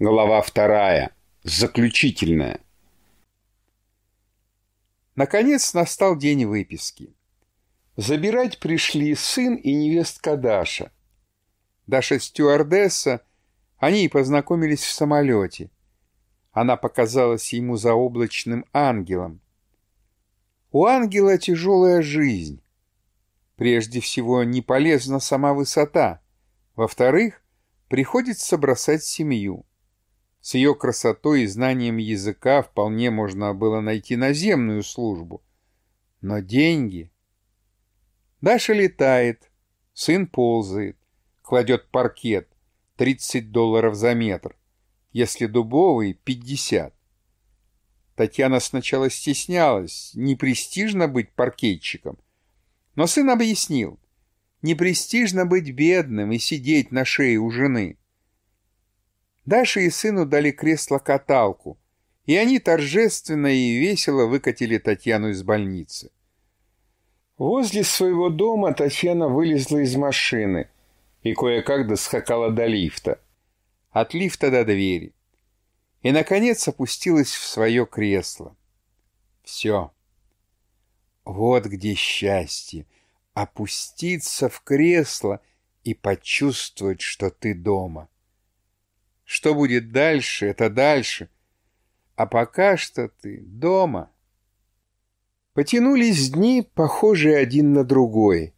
Глава вторая. Заключительная. Наконец настал день выписки. Забирать пришли сын и невестка Даша. Даша стюардесса, они и познакомились в самолете. Она показалась ему заоблачным ангелом. У ангела тяжелая жизнь. Прежде всего, не полезна сама высота. Во-вторых, приходится бросать семью. С ее красотой и знанием языка вполне можно было найти наземную службу. Но деньги... Даша летает, сын ползает, кладет паркет, 30 долларов за метр, если дубовый — 50. Татьяна сначала стеснялась, не престижно быть паркетчиком, но сын объяснил, не престижно быть бедным и сидеть на шее у жены. Даше и сыну дали кресло-каталку, и они торжественно и весело выкатили Татьяну из больницы. Возле своего дома Татьяна вылезла из машины и кое-как доскакала до лифта. От лифта до двери. И, наконец, опустилась в свое кресло. Все. Вот где счастье — опуститься в кресло и почувствовать, что ты дома. Что будет дальше, это дальше. А пока что ты дома. Потянулись дни, похожие один на другой.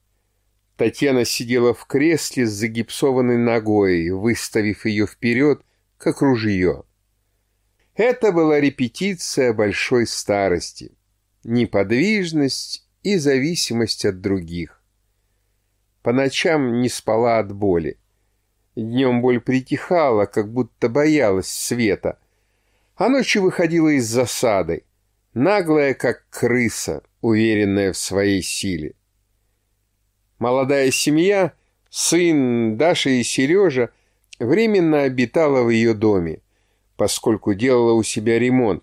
Татьяна сидела в кресле с загипсованной ногой, выставив ее вперед, как ружье. Это была репетиция большой старости, неподвижность и зависимость от других. По ночам не спала от боли. Днем боль притихала, как будто боялась света, а ночью выходила из засады, наглая, как крыса, уверенная в своей силе. Молодая семья, сын Даша и Сережа, временно обитала в ее доме, поскольку делала у себя ремонт.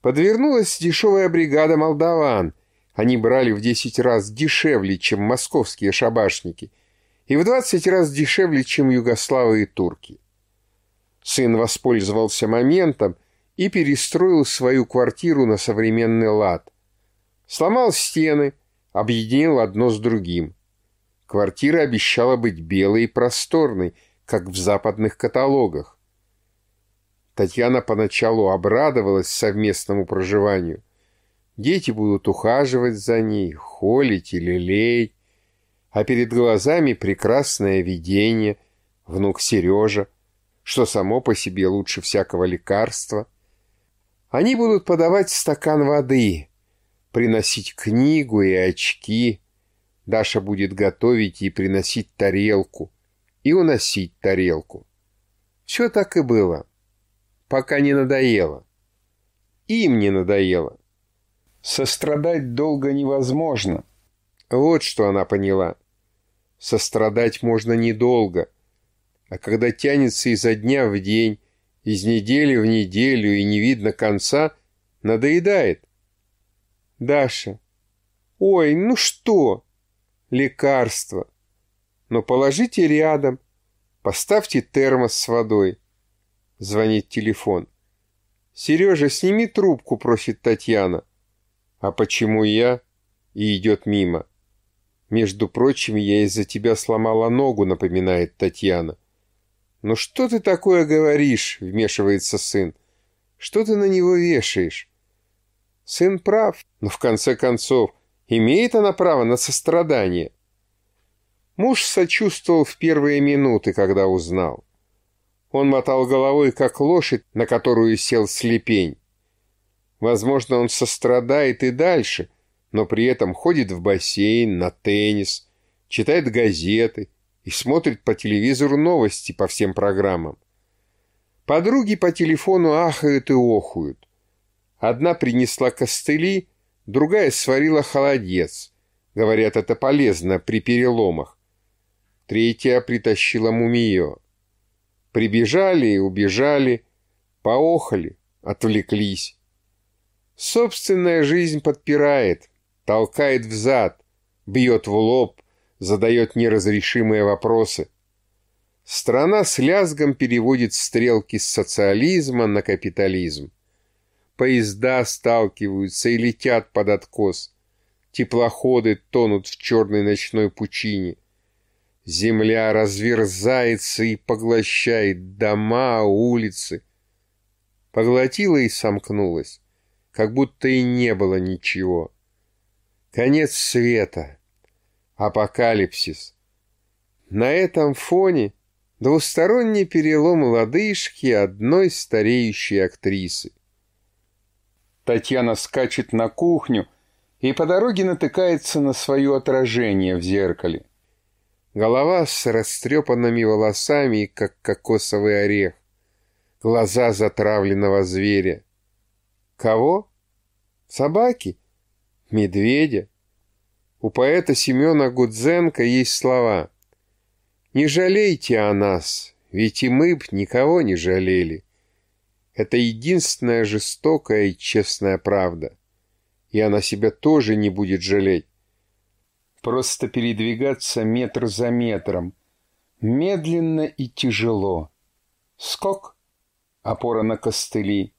Подвернулась дешевая бригада молдаван. Они брали в десять раз дешевле, чем московские шабашники – и в двадцать раз дешевле, чем югославы и турки. Сын воспользовался моментом и перестроил свою квартиру на современный лад. Сломал стены, объединил одно с другим. Квартира обещала быть белой и просторной, как в западных каталогах. Татьяна поначалу обрадовалась совместному проживанию. Дети будут ухаживать за ней, холить или лелеять а перед глазами прекрасное видение, внук Сережа, что само по себе лучше всякого лекарства. Они будут подавать стакан воды, приносить книгу и очки. Даша будет готовить и приносить тарелку, и уносить тарелку. Все так и было, пока не надоело. Им не надоело. Сострадать долго невозможно. Вот что она поняла. Сострадать можно недолго, а когда тянется изо дня в день, из недели в неделю и не видно конца, надоедает. Даша. Ой, ну что? Лекарство. Но положите рядом. Поставьте термос с водой. Звонит телефон. Сережа, сними трубку, просит Татьяна. А почему я? И идет мимо. «Между прочим, я из-за тебя сломала ногу», — напоминает Татьяна. «Ну что ты такое говоришь?» — вмешивается сын. «Что ты на него вешаешь?» Сын прав, но в конце концов, имеет она право на сострадание. Муж сочувствовал в первые минуты, когда узнал. Он мотал головой, как лошадь, на которую сел слепень. Возможно, он сострадает и дальше — но при этом ходит в бассейн, на теннис, читает газеты и смотрит по телевизору новости по всем программам. Подруги по телефону ахают и охуют. Одна принесла костыли, другая сварила холодец. Говорят, это полезно при переломах. Третья притащила мумиё. Прибежали и убежали, поохали, отвлеклись. Собственная жизнь подпирает, толкает взад, бьет в лоб, задает неразрешимые вопросы. Страна с лязгом переводит стрелки с социализма на капитализм. Поезда сталкиваются и летят под откос. Теплоходы тонут в черной ночной пучине. Земля разверзается и поглощает дома, улицы. Поглотила и сомкнулась, как будто и не было ничего. Конец света. Апокалипсис. На этом фоне двусторонний перелом лодыжки одной стареющей актрисы. Татьяна скачет на кухню и по дороге натыкается на свое отражение в зеркале. Голова с растрепанными волосами, как кокосовый орех. Глаза затравленного зверя. Кого? Собаки? Медведя? У поэта Семена Гудзенко есть слова «Не жалейте о нас, ведь и мы б никого не жалели». Это единственная жестокая и честная правда. И она себя тоже не будет жалеть. Просто передвигаться метр за метром. Медленно и тяжело. Скок, опора на костыли.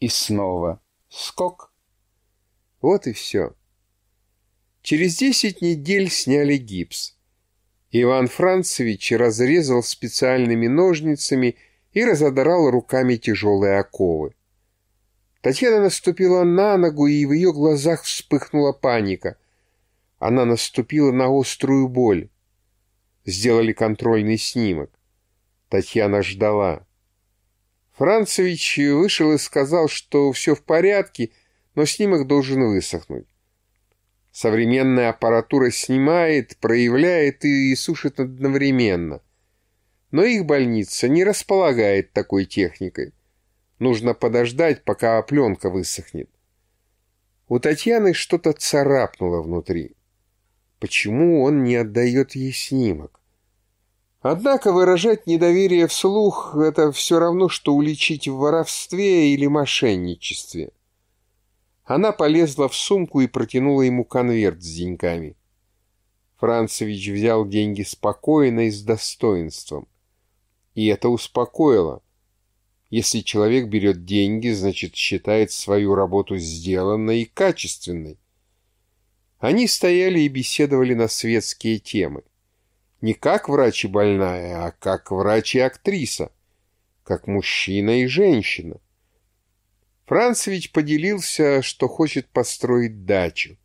И снова скок. Вот и все. Через десять недель сняли гипс. Иван Францевич разрезал специальными ножницами и разодрал руками тяжелые оковы. Татьяна наступила на ногу, и в ее глазах вспыхнула паника. Она наступила на острую боль. Сделали контрольный снимок. Татьяна ждала. Францевич вышел и сказал, что все в порядке, но снимок должен высохнуть. Современная аппаратура снимает, проявляет и сушит одновременно. Но их больница не располагает такой техникой. Нужно подождать, пока пленка высохнет. У Татьяны что-то царапнуло внутри. Почему он не отдает ей снимок? Однако выражать недоверие вслух – это все равно, что уличить в воровстве или мошенничестве. Она полезла в сумку и протянула ему конверт с деньгами. Францевич взял деньги спокойно и с достоинством. И это успокоило. Если человек берет деньги, значит, считает свою работу сделанной и качественной. Они стояли и беседовали на светские темы. Не как врач и больная, а как врач и актриса, как мужчина и женщина. Францевич поделился, что хочет построить дачу.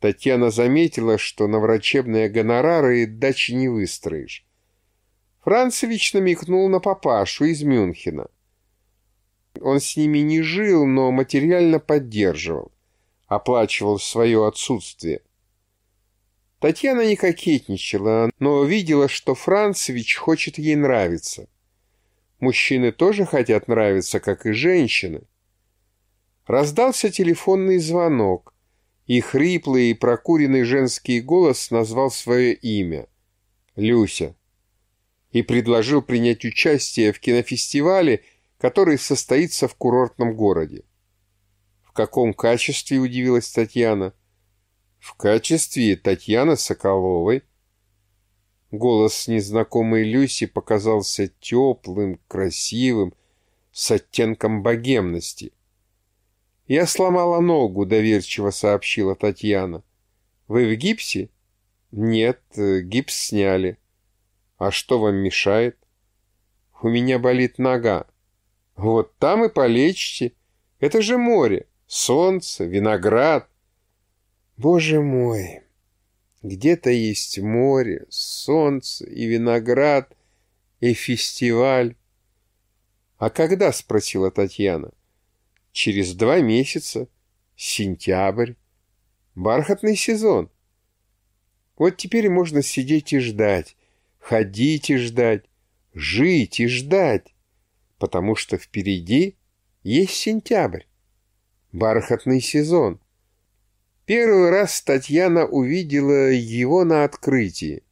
Татьяна заметила, что на врачебные гонорары дачи не выстроишь. Францевич намекнул на папашу из Мюнхена. Он с ними не жил, но материально поддерживал, оплачивал свое отсутствие. Татьяна не кокетничала, но видела, что Францевич хочет ей нравиться. Мужчины тоже хотят нравиться, как и женщины. Раздался телефонный звонок, и хриплый и прокуренный женский голос назвал свое имя — Люся и предложил принять участие в кинофестивале, который состоится в курортном городе. В каком качестве, удивилась Татьяна? В качестве Татьяны Соколовой. Голос незнакомой Люси показался теплым, красивым, с оттенком богемности. «Я сломала ногу», — доверчиво сообщила Татьяна. «Вы в гипсе?» «Нет, гипс сняли». А что вам мешает? У меня болит нога. Вот там и полечите. Это же море, солнце, виноград. Боже мой, где-то есть море, солнце и виноград, и фестиваль. А когда, спросила Татьяна. Через два месяца, сентябрь, бархатный сезон. Вот теперь можно сидеть и ждать, ходить и ждать, жить и ждать, потому что впереди есть сентябрь, бархатный сезон. Первый раз Татьяна увидела его на открытии.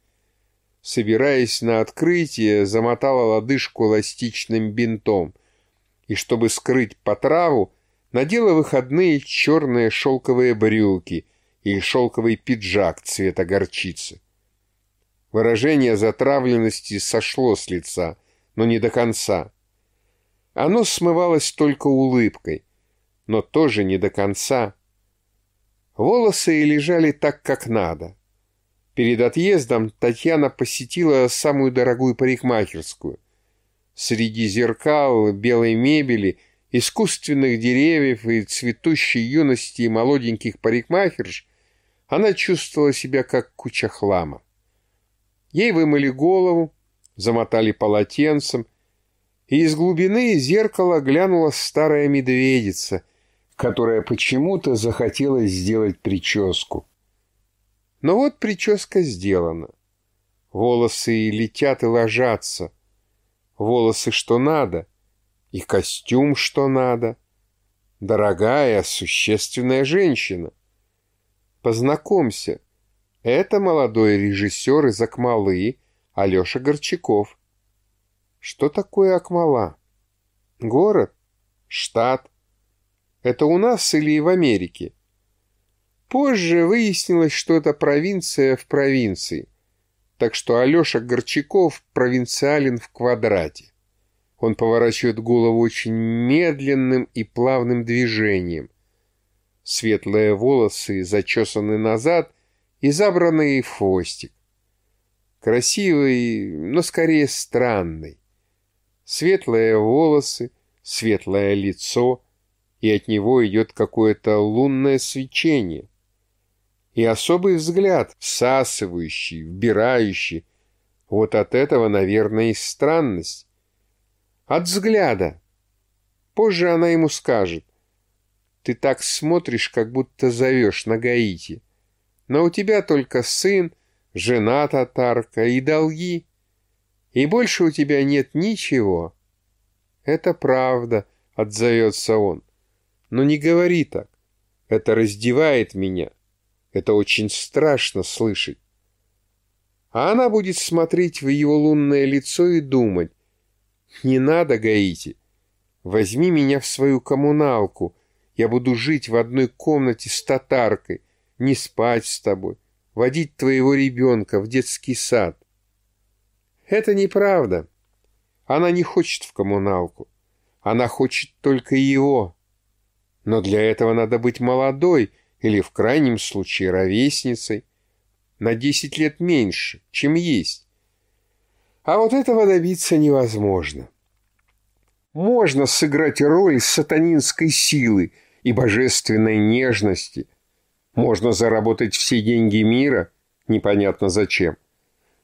Собираясь на открытие, замотала лодыжку эластичным бинтом и, чтобы скрыть потраву, надела выходные черные шелковые брюки и шелковый пиджак цвета горчицы. Выражение затравленности сошло с лица, но не до конца. Оно смывалось только улыбкой, но тоже не до конца. Волосы лежали так, как надо. Перед отъездом Татьяна посетила самую дорогую парикмахерскую. Среди зеркал, белой мебели, искусственных деревьев и цветущей юности молоденьких парикмахерш она чувствовала себя как куча хлама. Ей вымыли голову, замотали полотенцем, и из глубины зеркала глянула старая медведица, которая почему-то захотела сделать прическу. Но вот прическа сделана. Волосы летят и ложатся. Волосы что надо, и костюм что надо. Дорогая, существенная женщина. Познакомься, это молодой режиссер из Акмалы, Алеша Горчаков. Что такое Акмала? Город? Штат? Это у нас или в Америке? Позже выяснилось, что это провинция в провинции. Так что Алеша Горчаков провинциален в квадрате. Он поворачивает голову очень медленным и плавным движением. Светлые волосы зачесаны назад и забранный хвостик. Красивый, но скорее странный. Светлые волосы, светлое лицо, и от него идет какое-то лунное свечение. И особый взгляд, всасывающий, вбирающий. Вот от этого, наверное, и странность. От взгляда. Позже она ему скажет. Ты так смотришь, как будто зовешь на Гаити но у тебя только сын, жена татарка и долги, и больше у тебя нет ничего. Это правда, отзовется он. Но не говори так. Это раздевает меня. Это очень страшно слышать. А она будет смотреть в его лунное лицо и думать. Не надо, Гаити. Возьми меня в свою коммуналку. Я буду жить в одной комнате с татаркой не спать с тобой, водить твоего ребенка в детский сад. Это неправда. Она не хочет в коммуналку. Она хочет только его. Но для этого надо быть молодой или, в крайнем случае, ровесницей. На десять лет меньше, чем есть. А вот этого добиться невозможно. Можно сыграть роль сатанинской силы и божественной нежности – можно заработать все деньги мира, непонятно зачем.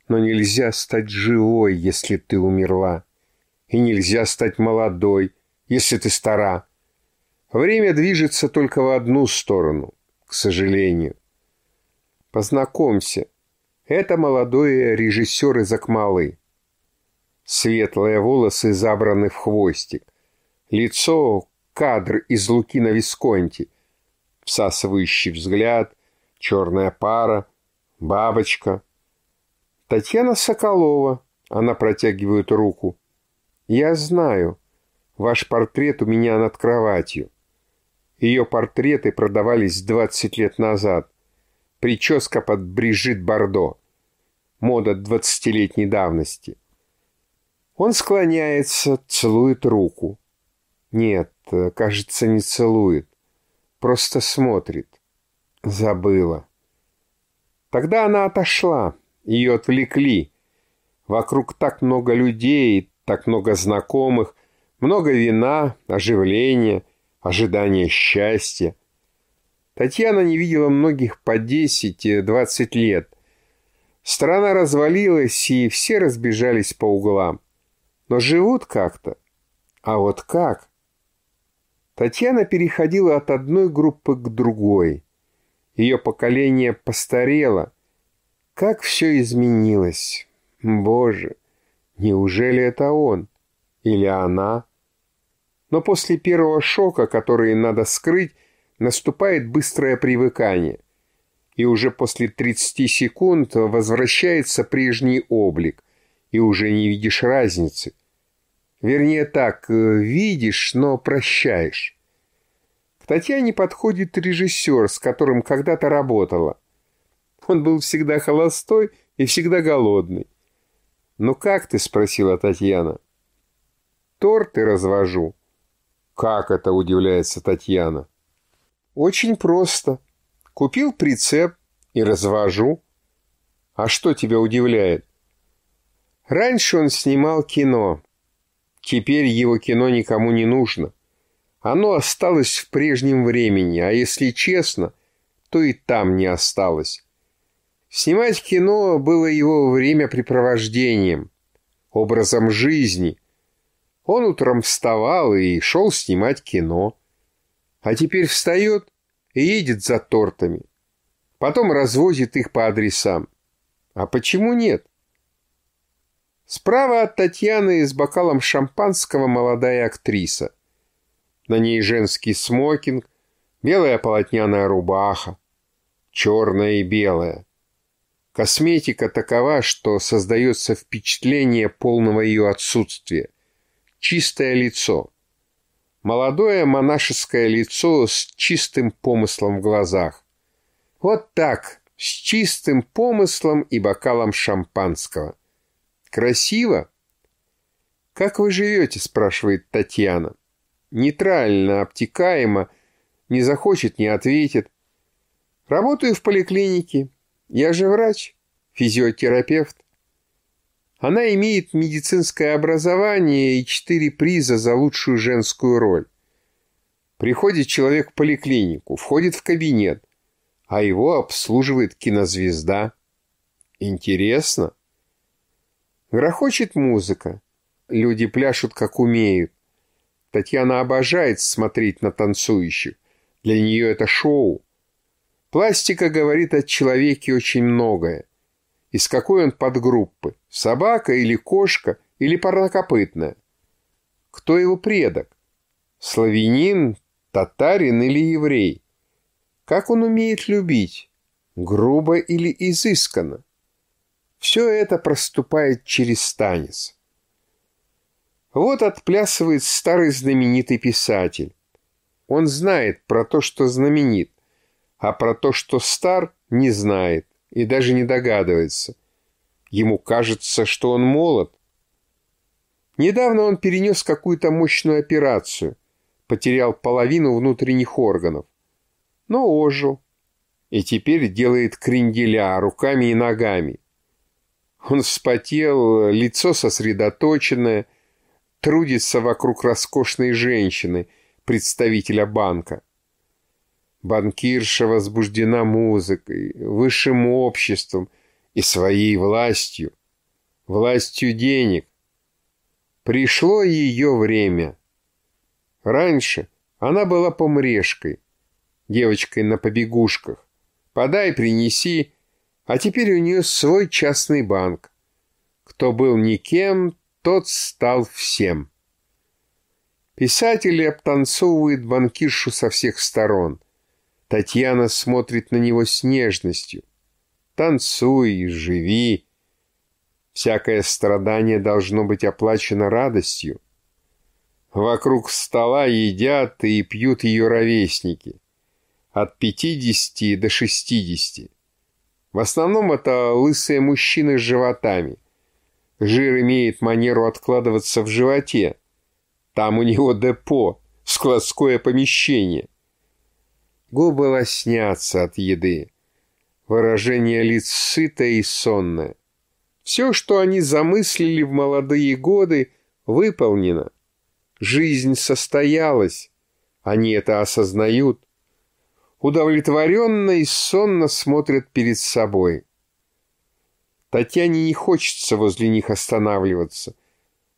Но нельзя стать живой, если ты умерла. И нельзя стать молодой, если ты стара. Время движется только в одну сторону, к сожалению. Познакомься, это молодой режиссер из Акмалы. Светлые волосы забраны в хвостик. Лицо — кадр из Луки на Висконти — всасывающий взгляд, черная пара, бабочка. Татьяна Соколова, она протягивает руку. Я знаю, ваш портрет у меня над кроватью. Ее портреты продавались 20 лет назад. Прическа под Брижит Бардо. Мода двадцатилетней давности. Он склоняется, целует руку. Нет, кажется, не целует. Просто смотрит. Забыла. Тогда она отошла. Ее отвлекли. Вокруг так много людей, так много знакомых, много вина, оживления, ожидания счастья. Татьяна не видела многих по 10-20 лет. Страна развалилась, и все разбежались по углам. Но живут как-то. А вот как? Татьяна переходила от одной группы к другой. Ее поколение постарело. Как все изменилось. Боже, неужели это он? Или она? Но после первого шока, который надо скрыть, наступает быстрое привыкание. И уже после 30 секунд возвращается прежний облик, и уже не видишь разницы – Вернее так, э, видишь, но прощаешь. К Татьяне подходит режиссер, с которым когда-то работала. Он был всегда холостой и всегда голодный. «Ну как ты?» — спросила Татьяна. «Торты развожу». «Как это?» — удивляется Татьяна. «Очень просто. Купил прицеп и развожу». «А что тебя удивляет?» «Раньше он снимал кино. Теперь его кино никому не нужно. Оно осталось в прежнем времени, а если честно, то и там не осталось. Снимать кино было его времяпрепровождением, образом жизни. Он утром вставал и шел снимать кино. А теперь встает и едет за тортами. Потом развозит их по адресам. А почему нет? Справа от Татьяны с бокалом шампанского молодая актриса. На ней женский смокинг, белая полотняная рубаха, черная и белая. Косметика такова, что создается впечатление полного ее отсутствия. Чистое лицо. Молодое монашеское лицо с чистым помыслом в глазах. Вот так, с чистым помыслом и бокалом шампанского. Красиво? «Как вы живете?» – спрашивает Татьяна. Нейтрально, обтекаемо, не захочет, не ответит. Работаю в поликлинике, я же врач, физиотерапевт. Она имеет медицинское образование и четыре приза за лучшую женскую роль. Приходит человек в поликлинику, входит в кабинет, а его обслуживает кинозвезда. Интересно. Грохочет музыка. Люди пляшут, как умеют. Татьяна обожает смотреть на танцующих. Для нее это шоу. Пластика говорит о человеке очень многое. Из какой он подгруппы? Собака или кошка или парнокопытная? Кто его предок? Славянин, татарин или еврей? Как он умеет любить? Грубо или изысканно? Все это проступает через танец. Вот отплясывает старый знаменитый писатель. Он знает про то, что знаменит, а про то, что стар, не знает и даже не догадывается. Ему кажется, что он молод. Недавно он перенес какую-то мощную операцию, потерял половину внутренних органов, но ожил и теперь делает кренделя руками и ногами. Он вспотел, лицо сосредоточенное, трудится вокруг роскошной женщины, представителя банка. Банкирша возбуждена музыкой, высшим обществом и своей властью, властью денег. Пришло ее время. Раньше она была помрешкой, девочкой на побегушках. Подай, принеси, а теперь у нее свой частный банк. Кто был никем, тот стал всем. Писатель обтанцовывает банкиршу со всех сторон – Татьяна смотрит на него с нежностью. Танцуй, живи. Всякое страдание должно быть оплачено радостью. Вокруг стола едят и пьют ее ровесники. От пятидесяти до шестидесяти. В основном это лысые мужчины с животами. Жир имеет манеру откладываться в животе. Там у него депо, складское помещение – Губы лоснятся от еды. Выражение лиц сытое и сонное. Все, что они замыслили в молодые годы, выполнено. Жизнь состоялась. Они это осознают. Удовлетворенно и сонно смотрят перед собой. Татьяне не хочется возле них останавливаться.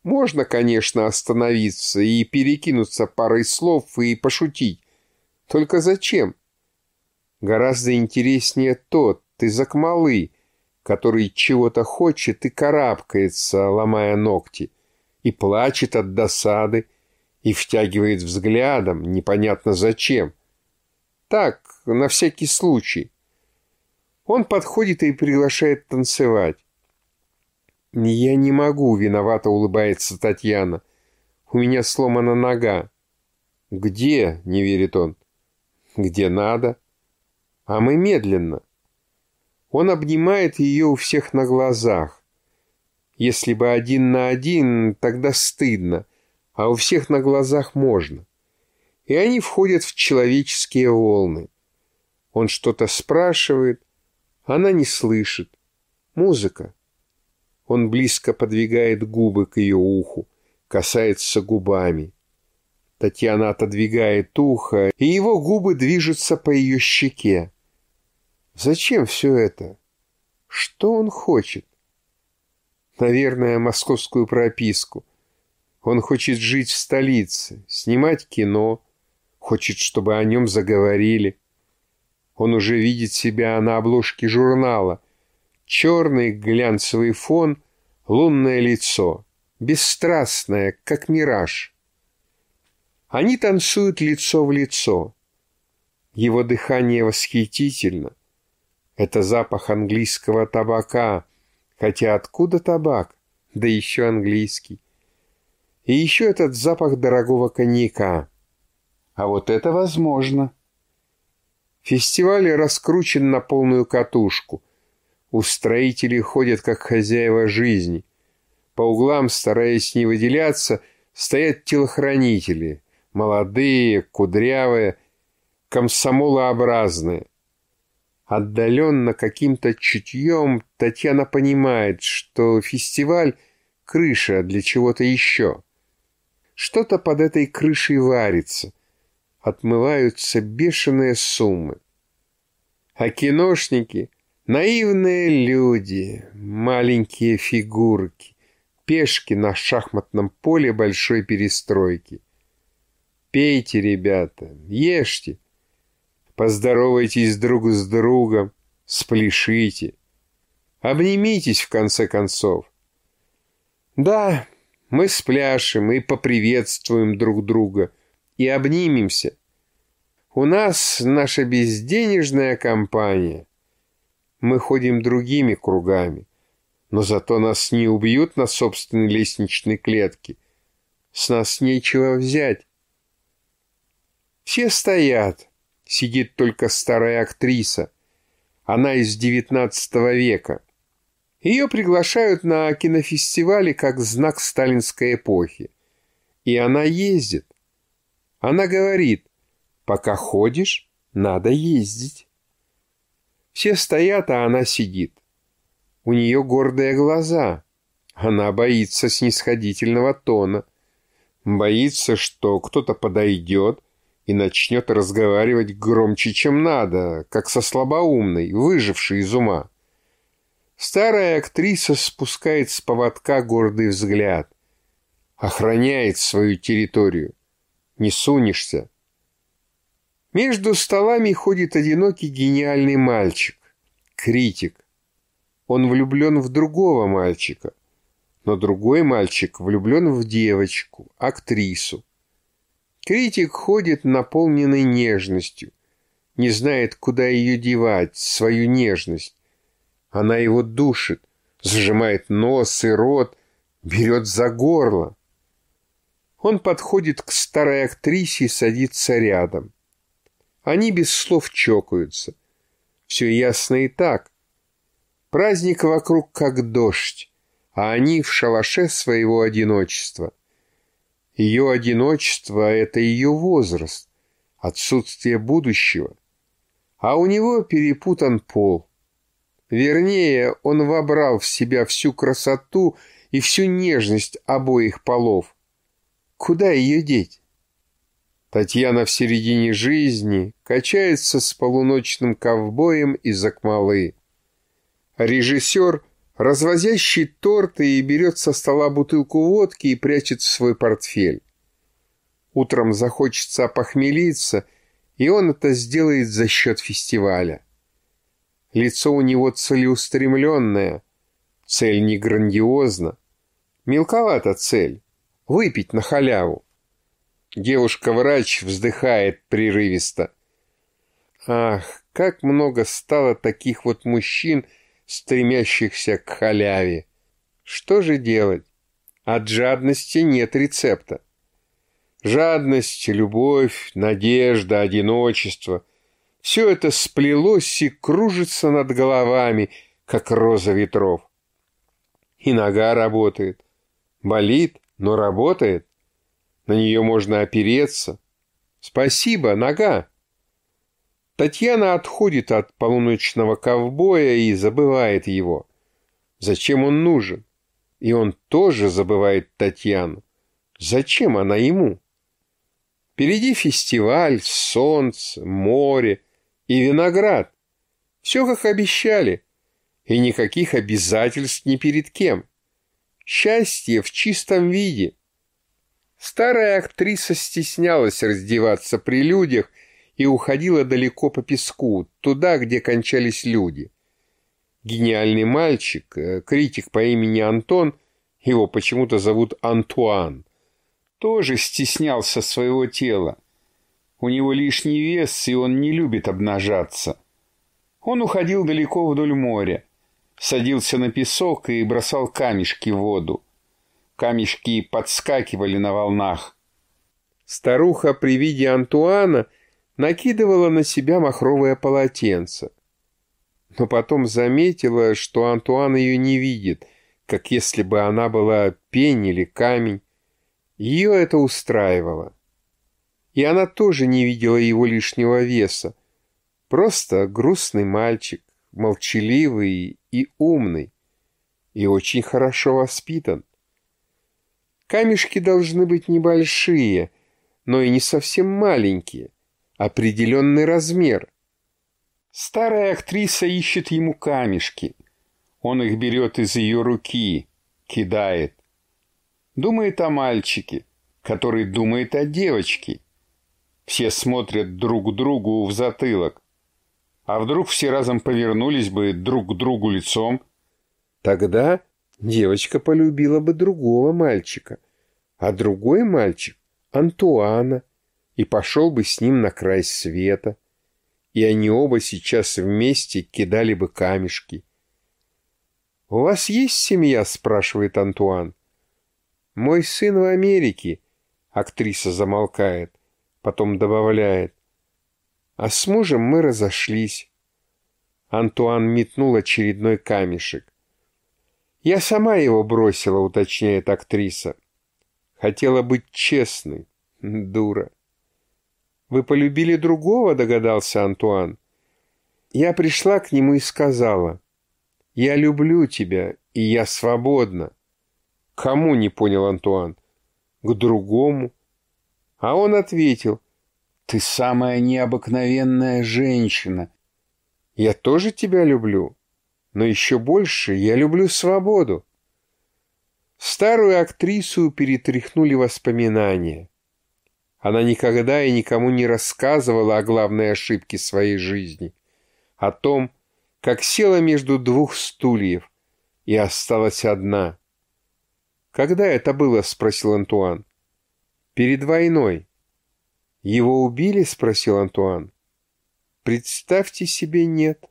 Можно, конечно, остановиться и перекинуться парой слов и пошутить, только зачем? Гораздо интереснее тот, ты закмалы, который чего-то хочет и карабкается, ломая ногти, и плачет от досады, и втягивает взглядом, непонятно зачем. Так, на всякий случай. Он подходит и приглашает танцевать. «Я не могу», — виновато улыбается Татьяна. «У меня сломана нога». «Где?» — не верит он где надо. А мы медленно. Он обнимает ее у всех на глазах. Если бы один на один, тогда стыдно, а у всех на глазах можно. И они входят в человеческие волны. Он что-то спрашивает, она не слышит. Музыка. Он близко подвигает губы к ее уху, касается губами. Татьяна отодвигает ухо, и его губы движутся по ее щеке. Зачем все это? Что он хочет? Наверное, московскую прописку. Он хочет жить в столице, снимать кино, хочет, чтобы о нем заговорили. Он уже видит себя на обложке журнала. Черный глянцевый фон, лунное лицо, бесстрастное, как мираж. Они танцуют лицо в лицо. Его дыхание восхитительно. Это запах английского табака. Хотя откуда табак? Да еще английский. И еще этот запах дорогого коньяка. А вот это возможно. Фестиваль раскручен на полную катушку. Устроители ходят как хозяева жизни. По углам, стараясь не выделяться, стоят телохранители. Молодые, кудрявые, комсомолообразные. Отдаленно каким-то чутьем Татьяна понимает, что фестиваль — крыша для чего-то еще. Что-то под этой крышей варится. Отмываются бешеные суммы. А киношники — наивные люди, маленькие фигурки, пешки на шахматном поле большой перестройки. Пейте, ребята, ешьте — Поздоровайтесь друг с другом, спляшите. Обнимитесь, в конце концов. Да, мы спляшем и поприветствуем друг друга, и обнимемся. У нас наша безденежная компания. Мы ходим другими кругами, но зато нас не убьют на собственной лестничной клетке. С нас нечего взять. Все стоят, сидит только старая актриса. Она из девятнадцатого века. Ее приглашают на кинофестивале как знак сталинской эпохи. И она ездит. Она говорит, пока ходишь, надо ездить. Все стоят, а она сидит. У нее гордые глаза. Она боится снисходительного тона. Боится, что кто-то подойдет, и начнет разговаривать громче, чем надо, как со слабоумной, выжившей из ума. Старая актриса спускает с поводка гордый взгляд, охраняет свою территорию. Не сунешься. Между столами ходит одинокий гениальный мальчик, критик. Он влюблен в другого мальчика, но другой мальчик влюблен в девочку, актрису. Критик ходит наполненный нежностью, не знает, куда ее девать, свою нежность. Она его душит, сжимает нос и рот, берет за горло. Он подходит к старой актрисе и садится рядом. Они без слов чокаются. Все ясно и так. Праздник вокруг как дождь, а они в шалаше своего одиночества. Ее одиночество — это ее возраст, отсутствие будущего. А у него перепутан пол. Вернее, он вобрал в себя всю красоту и всю нежность обоих полов. Куда ее деть? Татьяна в середине жизни качается с полуночным ковбоем из Акмалы. Режиссер развозящий торты и берет со стола бутылку водки и прячет в свой портфель. Утром захочется опохмелиться, и он это сделает за счет фестиваля. Лицо у него целеустремленное, цель не грандиозна. Мелковата цель — выпить на халяву. Девушка-врач вздыхает прерывисто. Ах, как много стало таких вот мужчин — стремящихся к халяве. Что же делать? От жадности нет рецепта. Жадность, любовь, надежда, одиночество Все это сплелось и кружится над головами, как роза ветров. И нога работает. Болит, но работает. На нее можно опереться. Спасибо, нога. Татьяна отходит от полуночного ковбоя и забывает его. Зачем он нужен? И он тоже забывает Татьяну. Зачем она ему? Впереди фестиваль, солнце, море и виноград. Все, как обещали. И никаких обязательств ни перед кем. Счастье в чистом виде. Старая актриса стеснялась раздеваться при людях и уходила далеко по песку, туда, где кончались люди. Гениальный мальчик, э, критик по имени Антон, его почему-то зовут Антуан, тоже стеснялся своего тела. У него лишний вес, и он не любит обнажаться. Он уходил далеко вдоль моря, садился на песок и бросал камешки в воду. Камешки подскакивали на волнах. Старуха при виде Антуана накидывала на себя махровое полотенце. Но потом заметила, что Антуан ее не видит, как если бы она была пень или камень. Ее это устраивало. И она тоже не видела его лишнего веса. Просто грустный мальчик, молчаливый и умный, и очень хорошо воспитан. Камешки должны быть небольшие, но и не совсем маленькие. Определенный размер. Старая актриса ищет ему камешки. Он их берет из ее руки, кидает. Думает о мальчике, который думает о девочке. Все смотрят друг другу в затылок. А вдруг все разом повернулись бы друг к другу лицом? Тогда девочка полюбила бы другого мальчика, а другой мальчик — Антуана, и пошел бы с ним на край света, и они оба сейчас вместе кидали бы камешки. «У вас есть семья?» — спрашивает Антуан. «Мой сын в Америке», — актриса замолкает, потом добавляет. «А с мужем мы разошлись». Антуан метнул очередной камешек. «Я сама его бросила», — уточняет актриса. «Хотела быть честной, дура». «Вы полюбили другого?» — догадался Антуан. «Я пришла к нему и сказала, «Я люблю тебя, и я свободна». «Кому?» — не понял Антуан. «К другому». А он ответил, «Ты самая необыкновенная женщина. Я тоже тебя люблю» но еще больше я люблю свободу. Старую актрису перетряхнули воспоминания. Она никогда и никому не рассказывала о главной ошибке своей жизни, о том, как села между двух стульев и осталась одна. «Когда это было?» — спросил Антуан. «Перед войной». «Его убили?» — спросил Антуан. «Представьте себе, нет».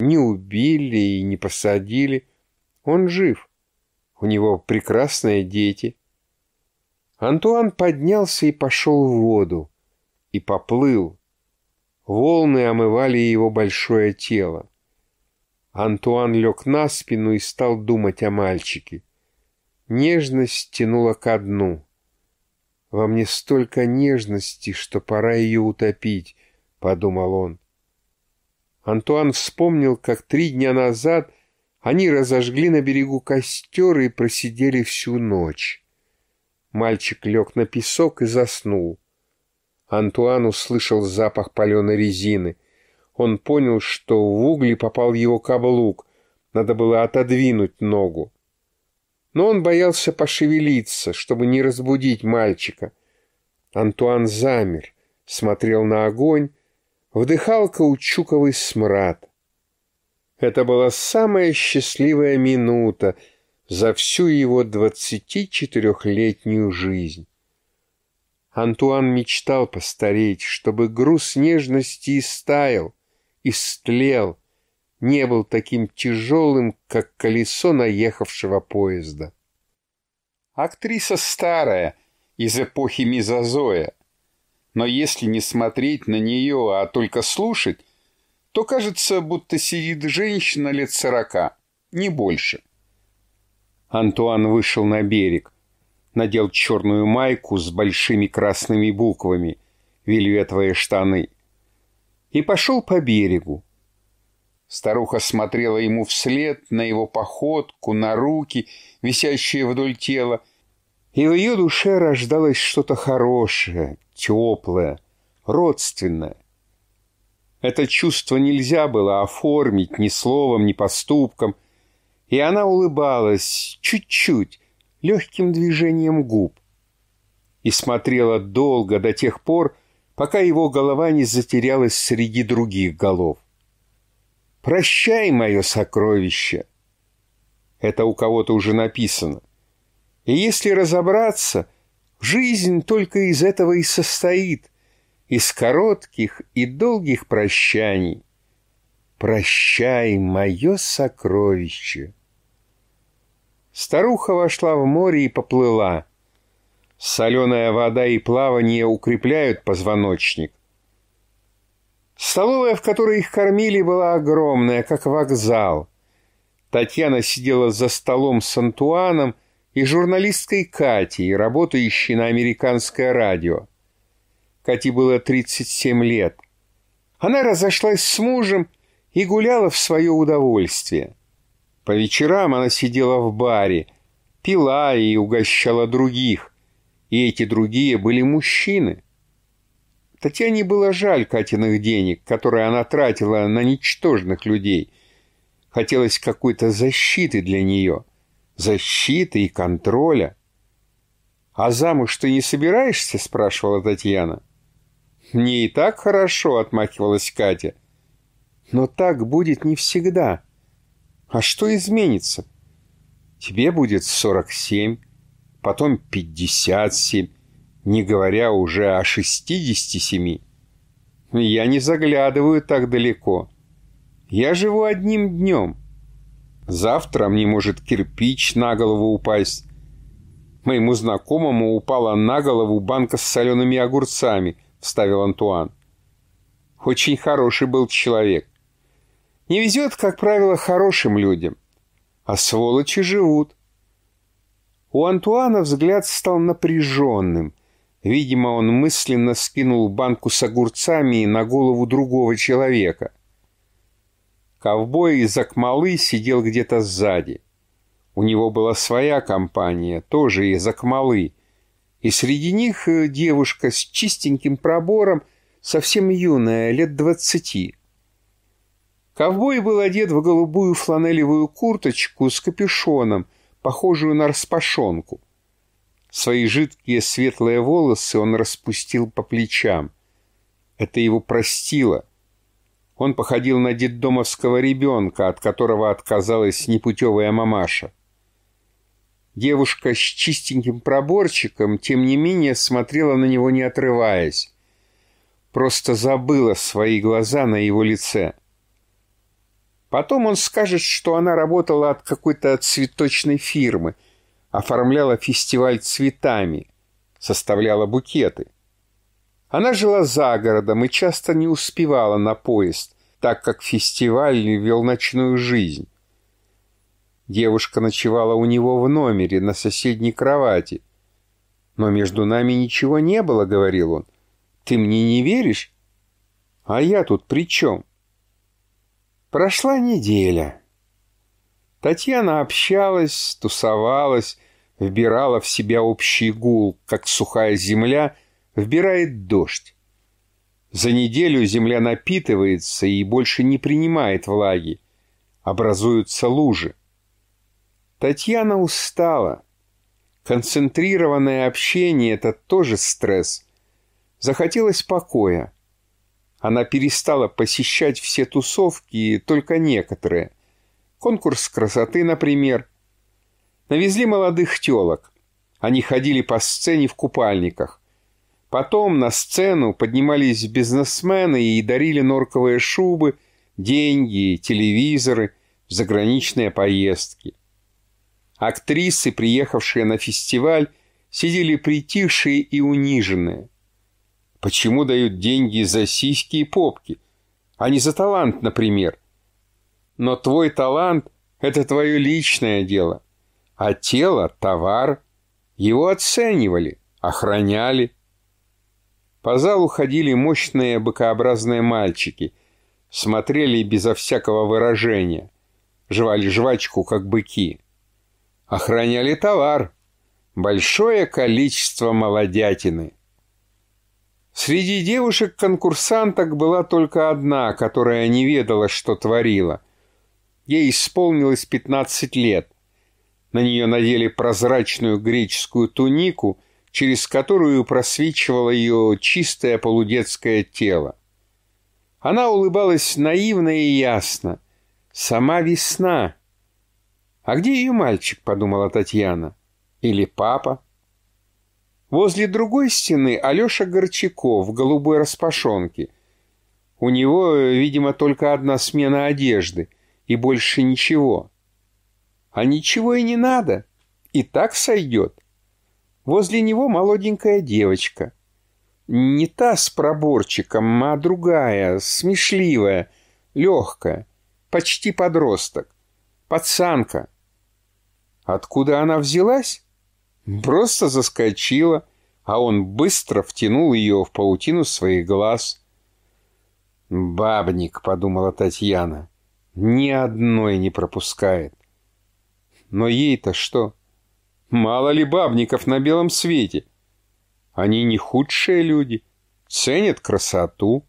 Не убили и не посадили. Он жив. У него прекрасные дети. Антуан поднялся и пошел в воду. И поплыл. Волны омывали его большое тело. Антуан лег на спину и стал думать о мальчике. Нежность тянула ко дну. «Во мне столько нежности, что пора ее утопить», — подумал он. Антуан вспомнил, как три дня назад они разожгли на берегу костер и просидели всю ночь. Мальчик лег на песок и заснул. Антуан услышал запах паленой резины. Он понял, что в угли попал его каблук. Надо было отодвинуть ногу. Но он боялся пошевелиться, чтобы не разбудить мальчика. Антуан замер, смотрел на огонь, вдыхал каучуковый смрад. Это была самая счастливая минута за всю его двадцати четырехлетнюю жизнь. Антуан мечтал постареть, чтобы груз нежности истаял, истлел, не был таким тяжелым, как колесо наехавшего поезда. Актриса старая, из эпохи Мезозоя, Но если не смотреть на нее, а только слушать, то кажется, будто сидит женщина лет сорока, не больше. Антуан вышел на берег, надел черную майку с большими красными буквами, вельветовые штаны, и пошел по берегу. Старуха смотрела ему вслед на его походку, на руки, висящие вдоль тела, и в ее душе рождалось что-то хорошее, теплое, родственное. Это чувство нельзя было оформить ни словом, ни поступком, и она улыбалась чуть-чуть, легким движением губ, и смотрела долго до тех пор, пока его голова не затерялась среди других голов. «Прощай, мое сокровище!» Это у кого-то уже написано. И если разобраться, жизнь только из этого и состоит, из коротких и долгих прощаний. «Прощай, мое сокровище!» Старуха вошла в море и поплыла. Соленая вода и плавание укрепляют позвоночник. Столовая, в которой их кормили, была огромная, как вокзал. Татьяна сидела за столом с Антуаном и журналисткой Катей, работающей на американское радио. Кате было 37 лет. Она разошлась с мужем и гуляла в свое удовольствие. По вечерам она сидела в баре, пила и угощала других, и эти другие были мужчины. Татьяне было жаль Катиных денег, которые она тратила на ничтожных людей. Хотелось какой-то защиты для нее, защиты и контроля. «А замуж ты не собираешься?» — спрашивала Татьяна. «Мне и так хорошо», — отмахивалась Катя. «Но так будет не всегда. А что изменится? Тебе будет сорок семь, потом пятьдесят семь, не говоря уже о шестидесяти семи. Я не заглядываю так далеко. Я живу одним днем. Завтра мне может кирпич на голову упасть. Моему знакомому упала на голову банка с солеными огурцами, вставил Антуан. Очень хороший был человек. Не везет, как правило, хорошим людям, а сволочи живут. У Антуана взгляд стал напряженным. Видимо, он мысленно скинул банку с огурцами на голову другого человека. Ковбой из Акмалы сидел где-то сзади. У него была своя компания, тоже из Акмалы, и среди них э, девушка с чистеньким пробором, совсем юная, лет двадцати. Ковбой был одет в голубую фланелевую курточку с капюшоном, похожую на распашонку. Свои жидкие светлые волосы он распустил по плечам. Это его простило. Он походил на детдомовского ребенка, от которого отказалась непутевая мамаша. Девушка с чистеньким проборчиком, тем не менее, смотрела на него не отрываясь. Просто забыла свои глаза на его лице — Потом он скажет, что она работала от какой-то цветочной фирмы, оформляла фестиваль цветами, составляла букеты. Она жила за городом и часто не успевала на поезд, так как фестиваль вел ночную жизнь. Девушка ночевала у него в номере на соседней кровати. «Но между нами ничего не было», — говорил он. «Ты мне не веришь? А я тут при чем?» Прошла неделя. Татьяна общалась, тусовалась, вбирала в себя общий гул, как сухая земля вбирает дождь. За неделю земля напитывается и больше не принимает влаги. Образуются лужи. Татьяна устала. Концентрированное общение — это тоже стресс. Захотелось покоя. Она перестала посещать все тусовки, только некоторые. Конкурс красоты, например. Навезли молодых телок. Они ходили по сцене в купальниках. Потом на сцену поднимались бизнесмены и дарили норковые шубы, деньги, телевизоры, заграничные поездки. Актрисы, приехавшие на фестиваль, сидели притихшие и униженные. Почему дают деньги за сиськи и попки, а не за талант, например? Но твой талант — это твое личное дело, а тело — товар. Его оценивали, охраняли. По залу ходили мощные быкообразные мальчики, смотрели безо всякого выражения, жевали жвачку, как быки. Охраняли товар, большое количество молодятины. Среди девушек-конкурсанток была только одна, которая не ведала, что творила. Ей исполнилось 15 лет. На нее надели прозрачную греческую тунику, через которую просвечивало ее чистое полудетское тело. Она улыбалась наивно и ясно. «Сама весна!» «А где ее мальчик?» — подумала Татьяна. «Или папа?» Возле другой стены Алеша Горчаков в голубой распашонке. У него, видимо, только одна смена одежды и больше ничего. А ничего и не надо, и так сойдет. Возле него молоденькая девочка. Не та с проборчиком, а другая, смешливая, легкая, почти подросток, пацанка. Откуда она взялась? Просто заскочила, а он быстро втянул ее в паутину своих глаз. «Бабник», — подумала Татьяна, — «ни одной не пропускает». Но ей-то что? Мало ли бабников на белом свете? Они не худшие люди, ценят красоту.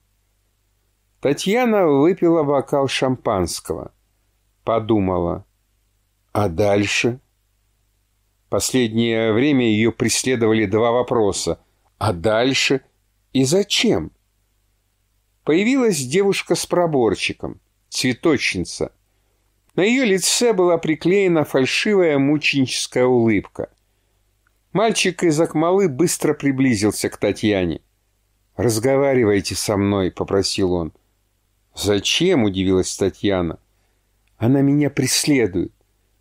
Татьяна выпила бокал шампанского. Подумала, а дальше? Последнее время ее преследовали два вопроса. А дальше? И зачем? Появилась девушка с проборчиком, цветочница. На ее лице была приклеена фальшивая мученическая улыбка. Мальчик из Акмалы быстро приблизился к Татьяне. «Разговаривайте со мной», — попросил он. «Зачем?» — удивилась Татьяна. «Она меня преследует,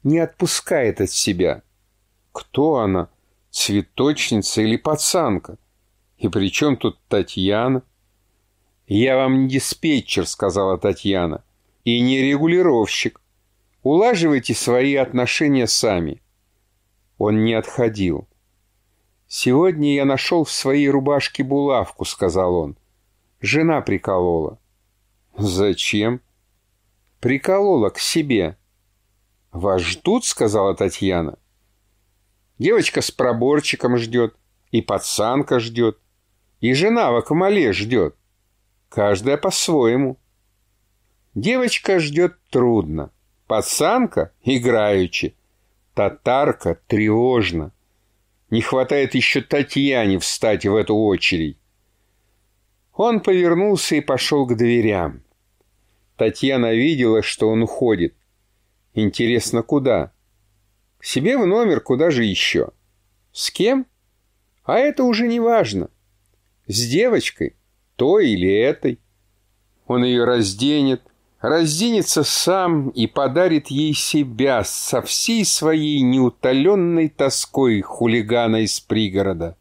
не отпускает от себя». Кто она? Цветочница или пацанка? И при чем тут Татьяна? «Я вам не диспетчер», — сказала Татьяна, — «и не регулировщик. Улаживайте свои отношения сами». Он не отходил. «Сегодня я нашел в своей рубашке булавку», — сказал он. Жена приколола. «Зачем?» «Приколола к себе». «Вас ждут?» — сказала Татьяна. Девочка с проборчиком ждет, и пацанка ждет, и жена в акмале ждет. Каждая по-своему. Девочка ждет трудно, пацанка — играючи, татарка — тревожно. Не хватает еще Татьяне встать в эту очередь. Он повернулся и пошел к дверям. Татьяна видела, что он уходит. Интересно, куда? Себе в номер, куда же еще? С кем? А это уже не важно. С девочкой, той или этой. Он ее разденет, разденется сам и подарит ей себя со всей своей неутоленной тоской хулигана из пригорода.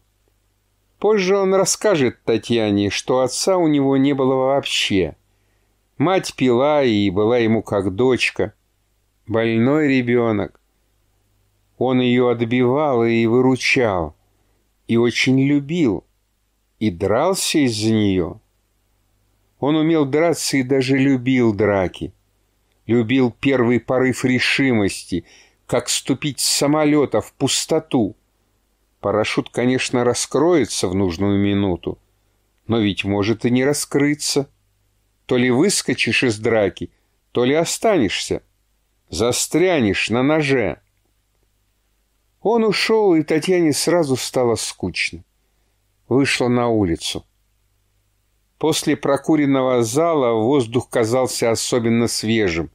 Позже он расскажет Татьяне, что отца у него не было вообще. Мать пила и была ему как дочка. Больной ребенок. Он ее отбивал и выручал, и очень любил, и дрался из-за нее. Он умел драться и даже любил драки. Любил первый порыв решимости, как ступить с самолета в пустоту. Парашют, конечно, раскроется в нужную минуту, но ведь может и не раскрыться. То ли выскочишь из драки, то ли останешься. Застрянешь на ноже. Он ушел, и Татьяне сразу стало скучно. Вышла на улицу. После прокуренного зала воздух казался особенно свежим.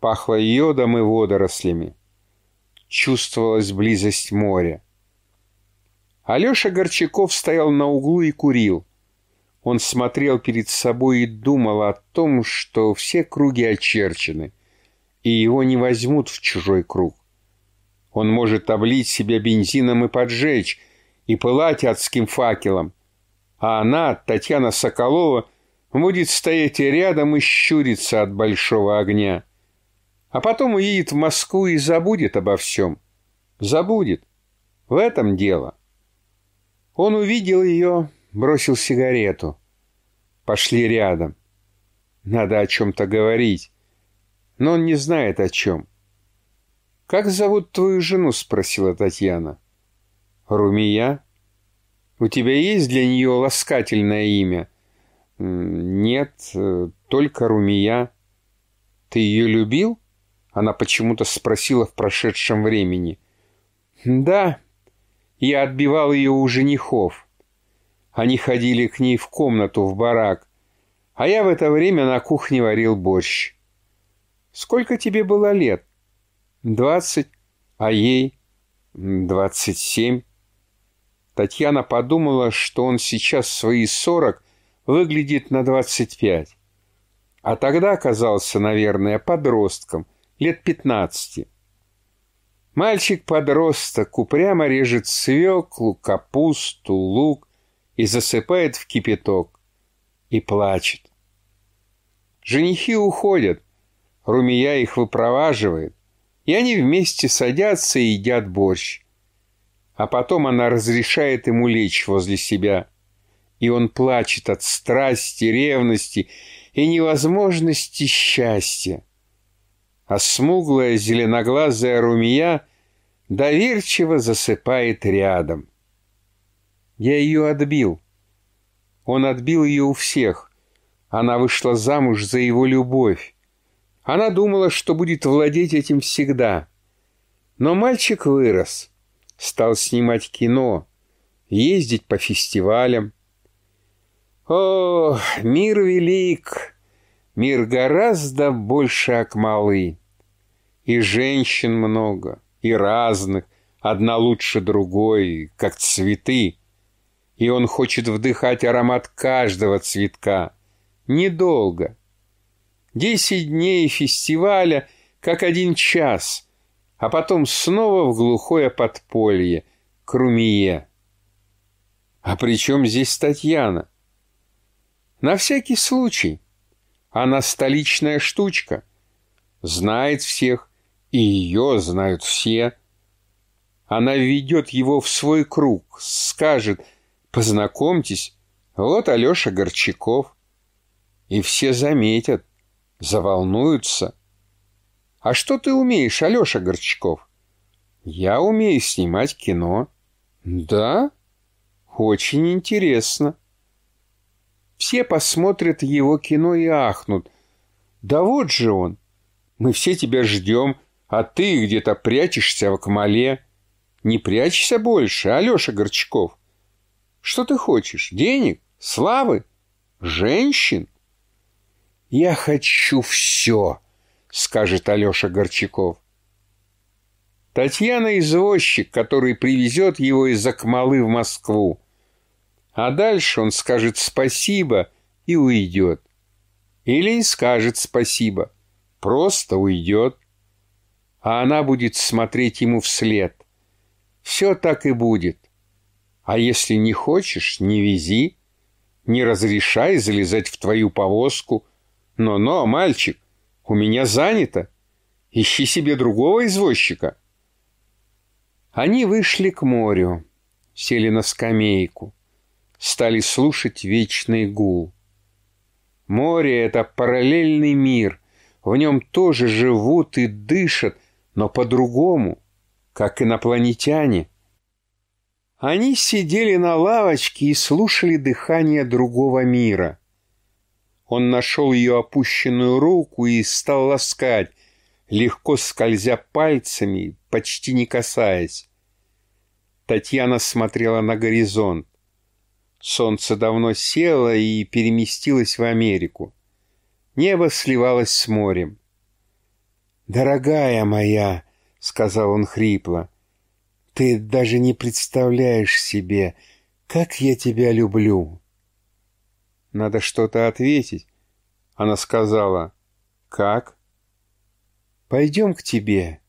Пахло йодом и водорослями. Чувствовалась близость моря. Алеша Горчаков стоял на углу и курил. Он смотрел перед собой и думал о том, что все круги очерчены, и его не возьмут в чужой круг. Он может облить себя бензином и поджечь, и пылать адским факелом. а она, Татьяна Соколова, будет стоять рядом и щуриться от большого огня. А потом уедет в Москву и забудет обо всем. Забудет. В этом дело. Он увидел ее, бросил сигарету. Пошли рядом. Надо о чем-то говорить. Но он не знает о чем. «Как зовут твою жену?» — спросила Татьяна. «Румия?» «У тебя есть для нее ласкательное имя?» «Нет, э, только Румия». «Ты ее любил?» Она почему-то спросила в прошедшем времени. «Да, я отбивал ее у женихов. Они ходили к ней в комнату, в барак, а я в это время на кухне варил борщ. Сколько тебе было лет? Двадцать, а ей двадцать семь. Татьяна подумала, что он сейчас свои сорок выглядит на двадцать пять. А тогда оказался, наверное, подростком, лет пятнадцати. Мальчик-подросток упрямо режет свеклу, капусту, лук и засыпает в кипяток. И плачет. Женихи уходят, Румия их выпроваживает, и они вместе садятся и едят борщ. А потом она разрешает ему лечь возле себя, и он плачет от страсти, ревности и невозможности счастья а смуглая зеленоглазая румия доверчиво засыпает рядом. Я ее отбил. Он отбил ее у всех. Она вышла замуж за его любовь. Она думала, что будет владеть этим всегда. Но мальчик вырос, стал снимать кино, ездить по фестивалям. О, мир велик! Мир гораздо больше Акмалы. И женщин много, и разных, одна лучше другой, как цветы. И он хочет вдыхать аромат каждого цветка. Недолго. Десять дней фестиваля, как один час, а потом снова в глухое подполье, к Румие. А при чем здесь Татьяна? На всякий случай. Она столичная штучка. Знает всех, и ее знают все. Она введет его в свой круг, скажет «Познакомьтесь, вот Алеша Горчаков». И все заметят, заволнуются. «А что ты умеешь, Алеша Горчаков?» «Я умею снимать кино». «Да? Очень интересно». Все посмотрят его кино и ахнут. Да вот же он. Мы все тебя ждем, а ты где-то прячешься в Акмале. Не прячься больше, Алеша Горчаков. Что ты хочешь? Денег? Славы? Женщин? Я хочу все, скажет Алеша Горчаков. Татьяна извозчик, который привезет его из Акмалы в Москву. А дальше он скажет спасибо и уйдет. Или не скажет спасибо, просто уйдет. А она будет смотреть ему вслед. Все так и будет. А если не хочешь, не вези, не разрешай залезать в твою повозку. Но-но, мальчик, у меня занято. Ищи себе другого извозчика. Они вышли к морю, сели на скамейку стали слушать вечный гул. Море — это параллельный мир, в нем тоже живут и дышат, но по-другому, как инопланетяне. Они сидели на лавочке и слушали дыхание другого мира. Он нашел ее опущенную руку и стал ласкать, легко скользя пальцами, почти не касаясь. Татьяна смотрела на горизонт. Солнце давно село и переместилось в Америку. Небо сливалось с морем. «Дорогая моя», — сказал он хрипло, — «ты даже не представляешь себе, как я тебя люблю». Надо что-то ответить. Она сказала, «Как?» «Пойдем к тебе,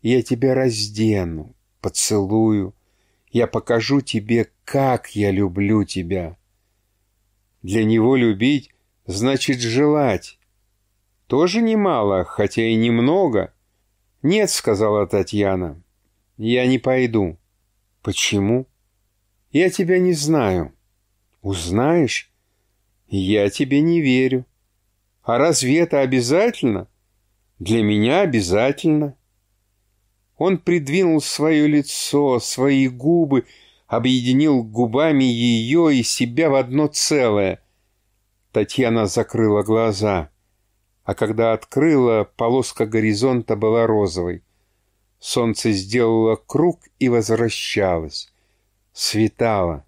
я тебя раздену, поцелую, я покажу тебе, как я люблю тебя. Для него любить значит желать. Тоже немало, хотя и немного. Нет, сказала Татьяна, я не пойду. Почему? Я тебя не знаю. Узнаешь? Я тебе не верю. А разве это обязательно? Для меня обязательно. Он придвинул свое лицо, свои губы, объединил губами ее и себя в одно целое. Татьяна закрыла глаза, а когда открыла, полоска горизонта была розовой. Солнце сделало круг и возвращалось. Светало.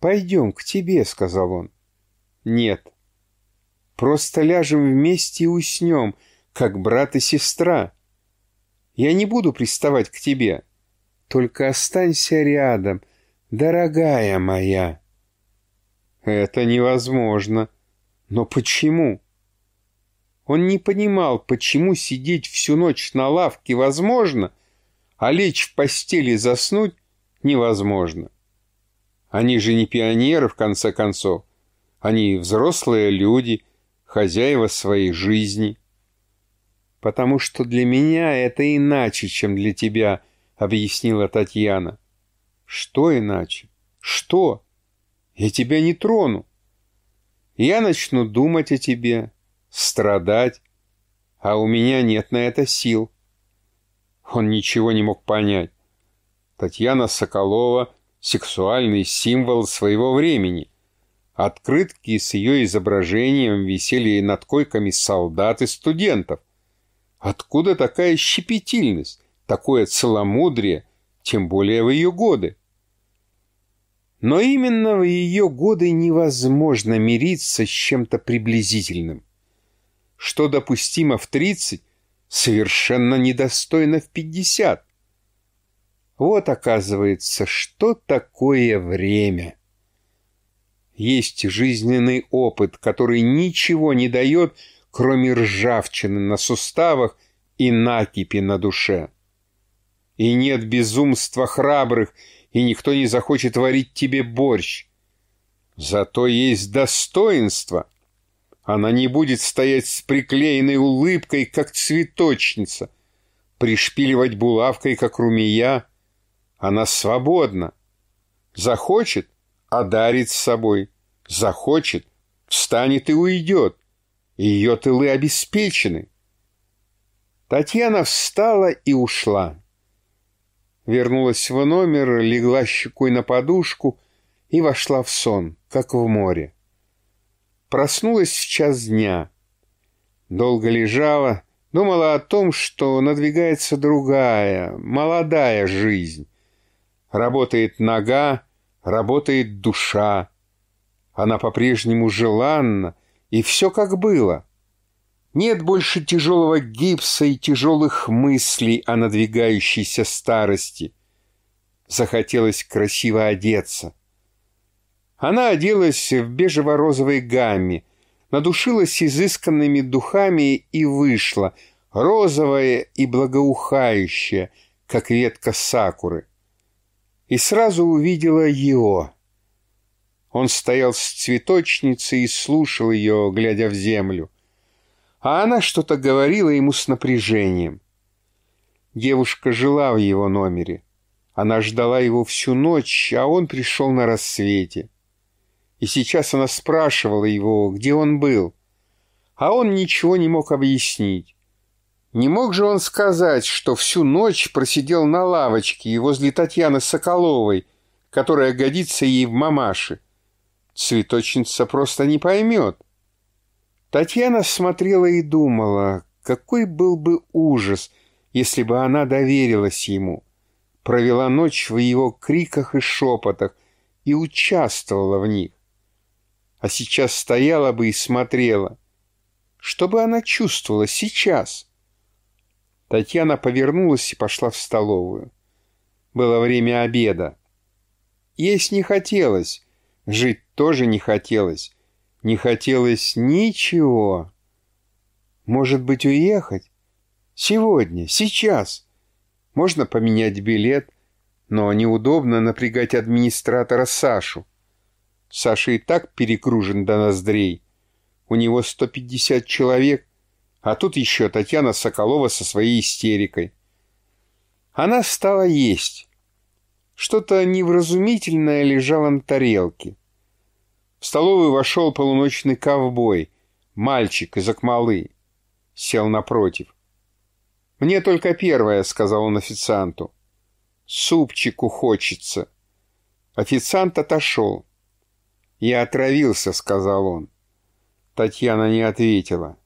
«Пойдем к тебе», — сказал он. «Нет. Просто ляжем вместе и уснем, как брат и сестра. Я не буду приставать к тебе. Только останься рядом, дорогая моя». «Это невозможно. Но почему?» Он не понимал, почему сидеть всю ночь на лавке возможно, а лечь в постели заснуть невозможно. Они же не пионеры, в конце концов. Они взрослые люди, хозяева своей жизни. «Потому что для меня это иначе, чем для тебя», — объяснила Татьяна. «Что иначе? Что? Я тебя не трону. Я начну думать о тебе, страдать, а у меня нет на это сил». Он ничего не мог понять. Татьяна Соколова — сексуальный символ своего времени. Открытки с ее изображением висели над койками солдат и студентов. Откуда такая щепетильность, такое целомудрие, тем более в ее годы? Но именно в ее годы невозможно мириться с чем-то приблизительным. Что допустимо в 30, совершенно недостойно в 50. Вот, оказывается, что такое время. Есть жизненный опыт, который ничего не дает, кроме ржавчины на суставах и накипи на душе. И нет безумства храбрых, и никто не захочет варить тебе борщ. Зато есть достоинство. Она не будет стоять с приклеенной улыбкой, как цветочница, пришпиливать булавкой, как румия, она свободна. Захочет — одарит с собой. Захочет — встанет и уйдет. Ее тылы обеспечены. Татьяна встала и ушла. Вернулась в номер, легла щекой на подушку и вошла в сон, как в море. Проснулась в час дня. Долго лежала, думала о том, что надвигается другая, молодая жизнь. Работает нога, работает душа. Она по-прежнему желанна, и все как было. Нет больше тяжелого гипса и тяжелых мыслей о надвигающейся старости. Захотелось красиво одеться. Она оделась в бежево-розовой гамме, надушилась изысканными духами и вышла, розовая и благоухающая, как ветка сакуры и сразу увидела его. Он стоял с цветочницей и слушал ее, глядя в землю. А она что-то говорила ему с напряжением. Девушка жила в его номере. Она ждала его всю ночь, а он пришел на рассвете. И сейчас она спрашивала его, где он был. А он ничего не мог объяснить. Не мог же он сказать, что всю ночь просидел на лавочке возле Татьяны Соколовой, которая годится ей в мамаши. Цветочница просто не поймет. Татьяна смотрела и думала, какой был бы ужас, если бы она доверилась ему, провела ночь в его криках и шепотах и участвовала в них. А сейчас стояла бы и смотрела. Что бы она чувствовала сейчас? — Татьяна повернулась и пошла в столовую. Было время обеда. Есть не хотелось, жить тоже не хотелось. Не хотелось ничего. Может быть, уехать? Сегодня, сейчас. Можно поменять билет, но неудобно напрягать администратора Сашу. Саша и так перегружен до ноздрей. У него 150 человек, а тут еще Татьяна Соколова со своей истерикой. Она стала есть. Что-то невразумительное лежало на тарелке. В столовую вошел полуночный ковбой, мальчик из Акмалы. Сел напротив. «Мне только первое», — сказал он официанту. «Супчику хочется». Официант отошел. «Я отравился», — сказал он. Татьяна не ответила.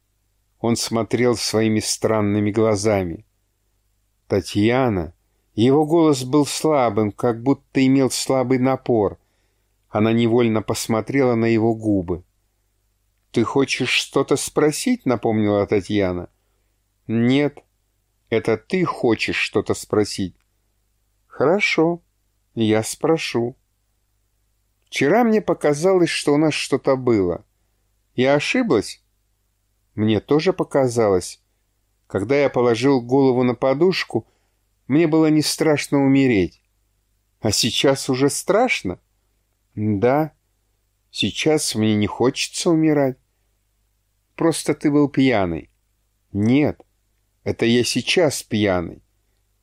Он смотрел своими странными глазами. «Татьяна?» Его голос был слабым, как будто имел слабый напор. Она невольно посмотрела на его губы. «Ты хочешь что-то спросить?» — напомнила Татьяна. «Нет, это ты хочешь что-то спросить?» «Хорошо, я спрошу». «Вчера мне показалось, что у нас что-то было. Я ошиблась?» «Мне тоже показалось. Когда я положил голову на подушку, мне было не страшно умереть. А сейчас уже страшно?» «Да, сейчас мне не хочется умирать. Просто ты был пьяный». «Нет, это я сейчас пьяный.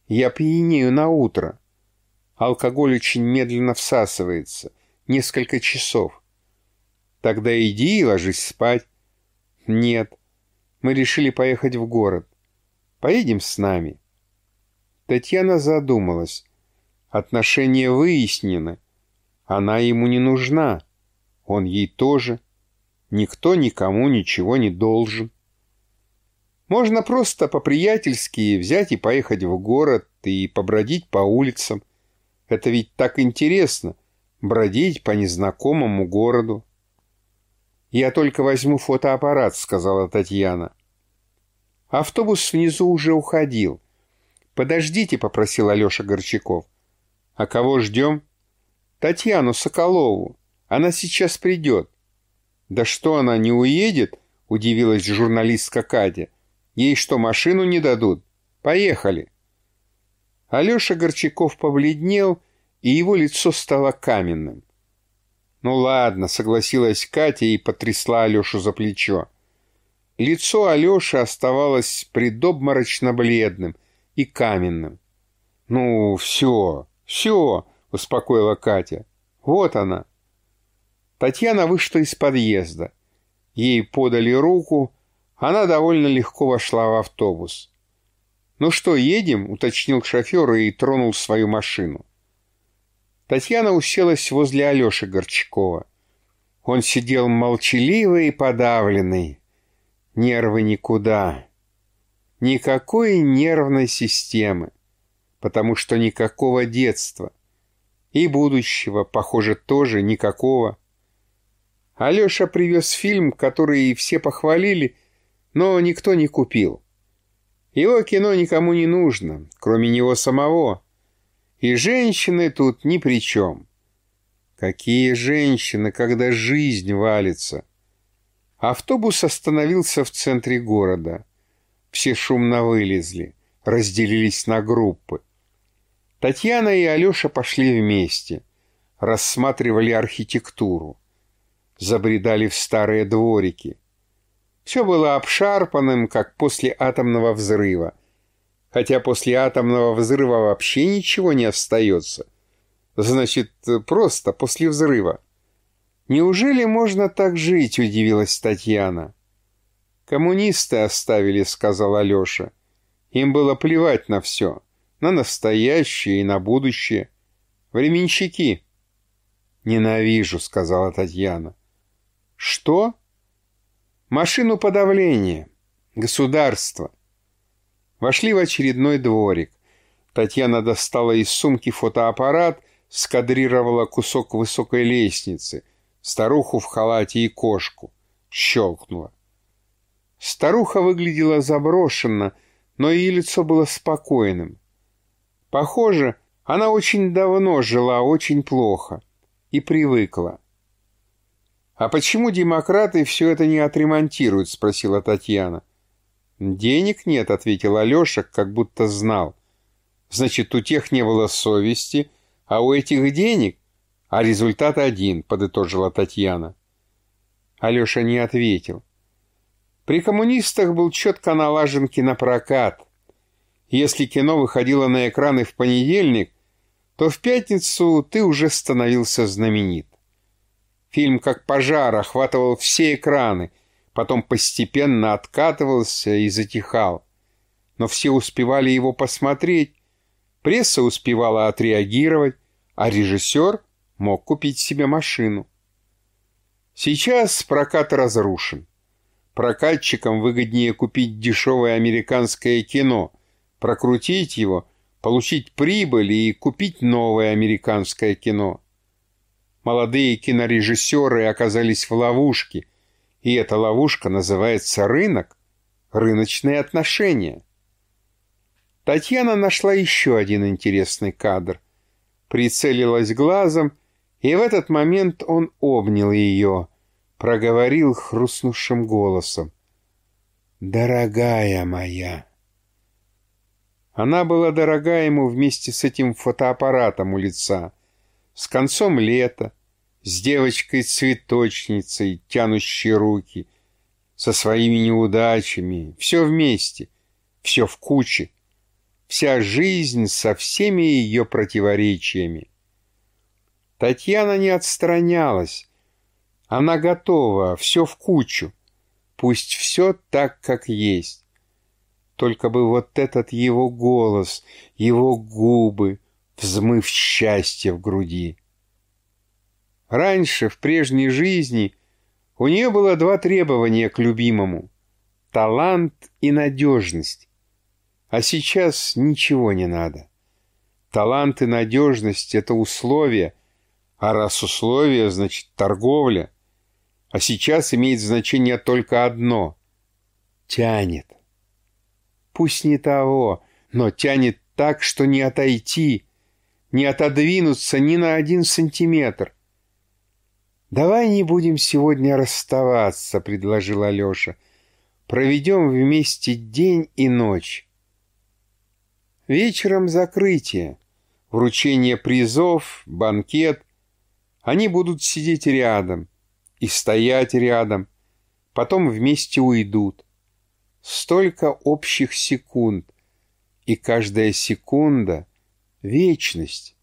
Я пьянею на утро. Алкоголь очень медленно всасывается. Несколько часов. Тогда иди и ложись спать. Нет. Мы решили поехать в город. Поедем с нами. Татьяна задумалась. Отношения выяснены. Она ему не нужна. Он ей тоже. Никто никому ничего не должен. Можно просто по-приятельски взять и поехать в город и побродить по улицам. Это ведь так интересно — бродить по незнакомому городу. «Я только возьму фотоаппарат», — сказала Татьяна. Автобус внизу уже уходил. «Подождите», — попросил Алеша Горчаков. «А кого ждем?» «Татьяну Соколову. Она сейчас придет». «Да что она, не уедет?» — удивилась журналистка Катя. Ей что, машину не дадут? Поехали!» Алеша Горчаков побледнел, и его лицо стало каменным. «Ну ладно», — согласилась Катя и потрясла Алешу за плечо. Лицо Алеши оставалось предобморочно бледным и каменным. «Ну, все, все», — успокоила Катя. «Вот она». Татьяна вышла из подъезда. Ей подали руку, она довольно легко вошла в автобус. «Ну что, едем?» — уточнил шофер и тронул свою машину. Татьяна уселась возле Алеши Горчакова. Он сидел молчаливый и подавленный. Нервы никуда. Никакой нервной системы, потому что никакого детства. И будущего, похоже, тоже никакого. Алеша привез фильм, который все похвалили, но никто не купил. Его кино никому не нужно, кроме него самого. И женщины тут ни при чем. Какие женщины, когда жизнь валится? Автобус остановился в центре города. Все шумно вылезли, разделились на группы. Татьяна и Алеша пошли вместе, рассматривали архитектуру, забредали в старые дворики – все было обшарпанным, как после атомного взрыва. Хотя после атомного взрыва вообще ничего не остается. Значит, просто после взрыва. «Неужели можно так жить?» — удивилась Татьяна. «Коммунисты оставили», — сказал Алеша. «Им было плевать на все, на настоящее и на будущее. Временщики». «Ненавижу», — сказала Татьяна. «Что?» Машину подавления. Государство. Вошли в очередной дворик. Татьяна достала из сумки фотоаппарат, скадрировала кусок высокой лестницы, старуху в халате и кошку. Щелкнула. Старуха выглядела заброшенно, но ее лицо было спокойным. Похоже, она очень давно жила очень плохо и привыкла. «А почему демократы все это не отремонтируют?» — спросила Татьяна. «Денег нет», — ответил Алеша, как будто знал. «Значит, у тех не было совести, а у этих денег? А результат один, подытожила Татьяна. Алеша не ответил. При коммунистах был четко налажен кинопрокат. Если кино выходило на экраны в понедельник, то в пятницу ты уже становился знаменит. Фильм как пожар охватывал все экраны, потом постепенно откатывался и затихал. Но все успевали его посмотреть, пресса успевала отреагировать, а режиссер мог купить себе машину. Сейчас прокат разрушен. Прокатчикам выгоднее купить дешевое американское кино, прокрутить его, получить прибыль и купить новое американское кино. Молодые кинорежиссеры оказались в ловушке, и эта ловушка называется рынок, рыночные отношения. Татьяна нашла еще один интересный кадр. Прицелилась глазом, и в этот момент он обнял ее, проговорил хрустнувшим голосом. «Дорогая моя!» Она была дорога ему вместе с этим фотоаппаратом у лица — с концом лета, с девочкой-цветочницей, тянущей руки, со своими неудачами, все вместе, все в куче, вся жизнь со всеми ее противоречиями. Татьяна не отстранялась, она готова, все в кучу, пусть все так, как есть. Только бы вот этот его голос, его губы, взмыв счастье в груди. Раньше, в прежней жизни, у нее было два требования к любимому — талант и надежность. А сейчас ничего не надо. Талант и надежность — это условия, а раз условия, значит торговля. А сейчас имеет значение только одно — тянет. Пусть не того, но тянет так, что не отойти — не отодвинуться ни на один сантиметр. «Давай не будем сегодня расставаться», — предложил Алеша. «Проведем вместе день и ночь». Вечером закрытие, вручение призов, банкет. Они будут сидеть рядом и стоять рядом, потом вместе уйдут. Столько общих секунд, и каждая секунда — вечность.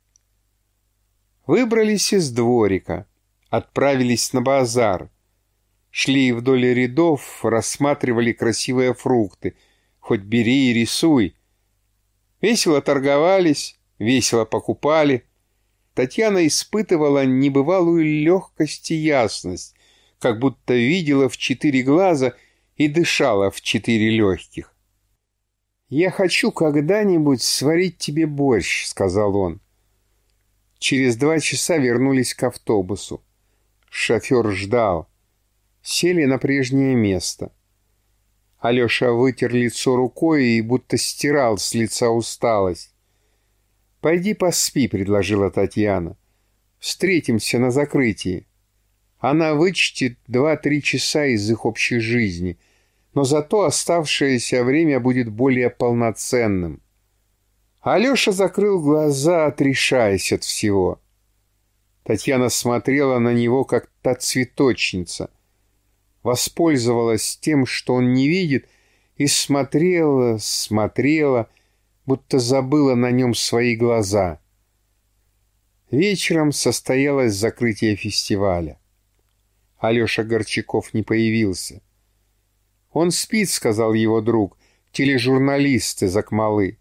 Выбрались из дворика, отправились на базар. Шли вдоль рядов, рассматривали красивые фрукты. Хоть бери и рисуй. Весело торговались, весело покупали. Татьяна испытывала небывалую легкость и ясность, как будто видела в четыре глаза и дышала в четыре легких. «Я хочу когда-нибудь сварить тебе борщ», — сказал он. Через два часа вернулись к автобусу. Шофер ждал. Сели на прежнее место. Алеша вытер лицо рукой и будто стирал с лица усталость. «Пойди поспи», — предложила Татьяна. «Встретимся на закрытии». Она вычтет два-три часа из их общей жизни — но зато оставшееся время будет более полноценным. Алеша закрыл глаза, отрешаясь от всего. Татьяна смотрела на него, как та цветочница. Воспользовалась тем, что он не видит, и смотрела, смотрела, будто забыла на нем свои глаза. Вечером состоялось закрытие фестиваля. Алеша Горчаков не появился. «Он спит», — сказал его друг, тележурналист из Акмалы.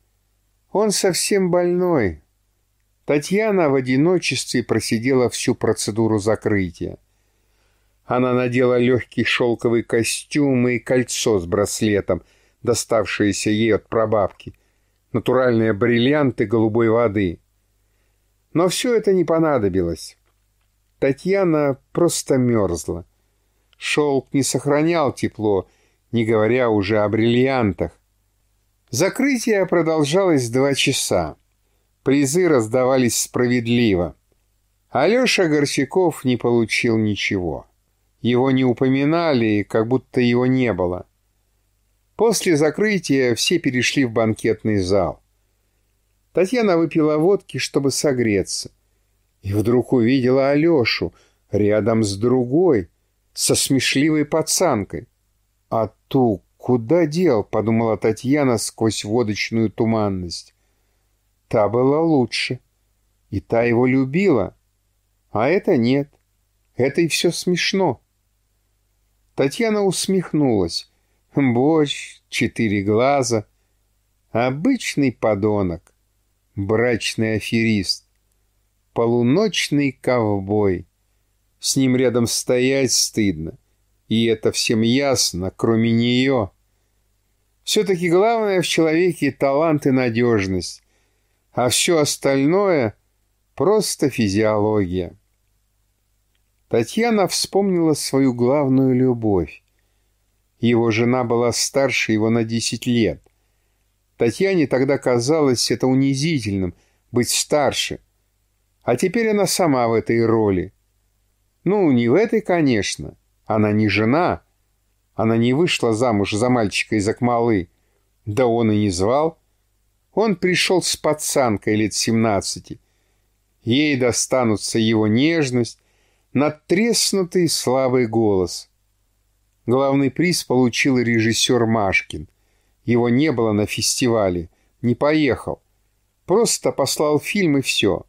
«Он совсем больной». Татьяна в одиночестве просидела всю процедуру закрытия. Она надела легкий шелковый костюм и кольцо с браслетом, доставшееся ей от прабабки, натуральные бриллианты голубой воды. Но все это не понадобилось. Татьяна просто мерзла. Шелк не сохранял тепло, не говоря уже о бриллиантах. Закрытие продолжалось два часа. Призы раздавались справедливо. Алеша Горчаков не получил ничего. Его не упоминали, как будто его не было. После закрытия все перешли в банкетный зал. Татьяна выпила водки, чтобы согреться. И вдруг увидела Алешу рядом с другой, со смешливой пацанкой. А ту куда дел, подумала Татьяна сквозь водочную туманность. Та была лучше, и та его любила, а это нет. Это и все смешно. Татьяна усмехнулась. Борщ, четыре глаза. Обычный подонок. Брачный аферист. Полуночный ковбой. С ним рядом стоять стыдно. И это всем ясно, кроме нее. Все-таки главное в человеке талант и надежность. А все остальное — просто физиология. Татьяна вспомнила свою главную любовь. Его жена была старше его на десять лет. Татьяне тогда казалось это унизительным — быть старше. А теперь она сама в этой роли. Ну, не в этой, конечно. Она не жена. Она не вышла замуж за мальчика из Акмалы. Да он и не звал. Он пришел с пацанкой лет семнадцати. Ей достанутся его нежность, надтреснутый слабый голос. Главный приз получил режиссер Машкин. Его не было на фестивале, не поехал. Просто послал фильм и все.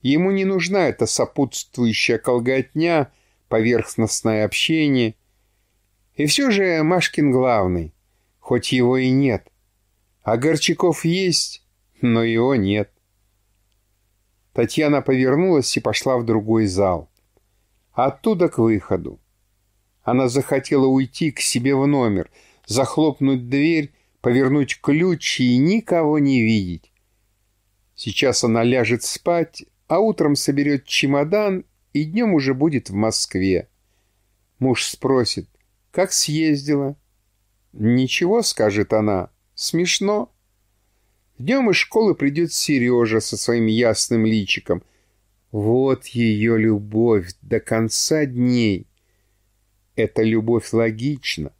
Ему не нужна эта сопутствующая колготня, поверхностное общение. И все же Машкин главный, хоть его и нет. А Горчаков есть, но его нет. Татьяна повернулась и пошла в другой зал оттуда к выходу. Она захотела уйти к себе в номер, захлопнуть дверь, повернуть ключ и никого не видеть. Сейчас она ляжет спать, а утром соберет чемодан и днем уже будет в Москве. Муж спросит, как съездила? Ничего, скажет она, смешно. Днем из школы придет Сережа со своим ясным личиком — вот ее любовь до конца дней. Эта любовь логична.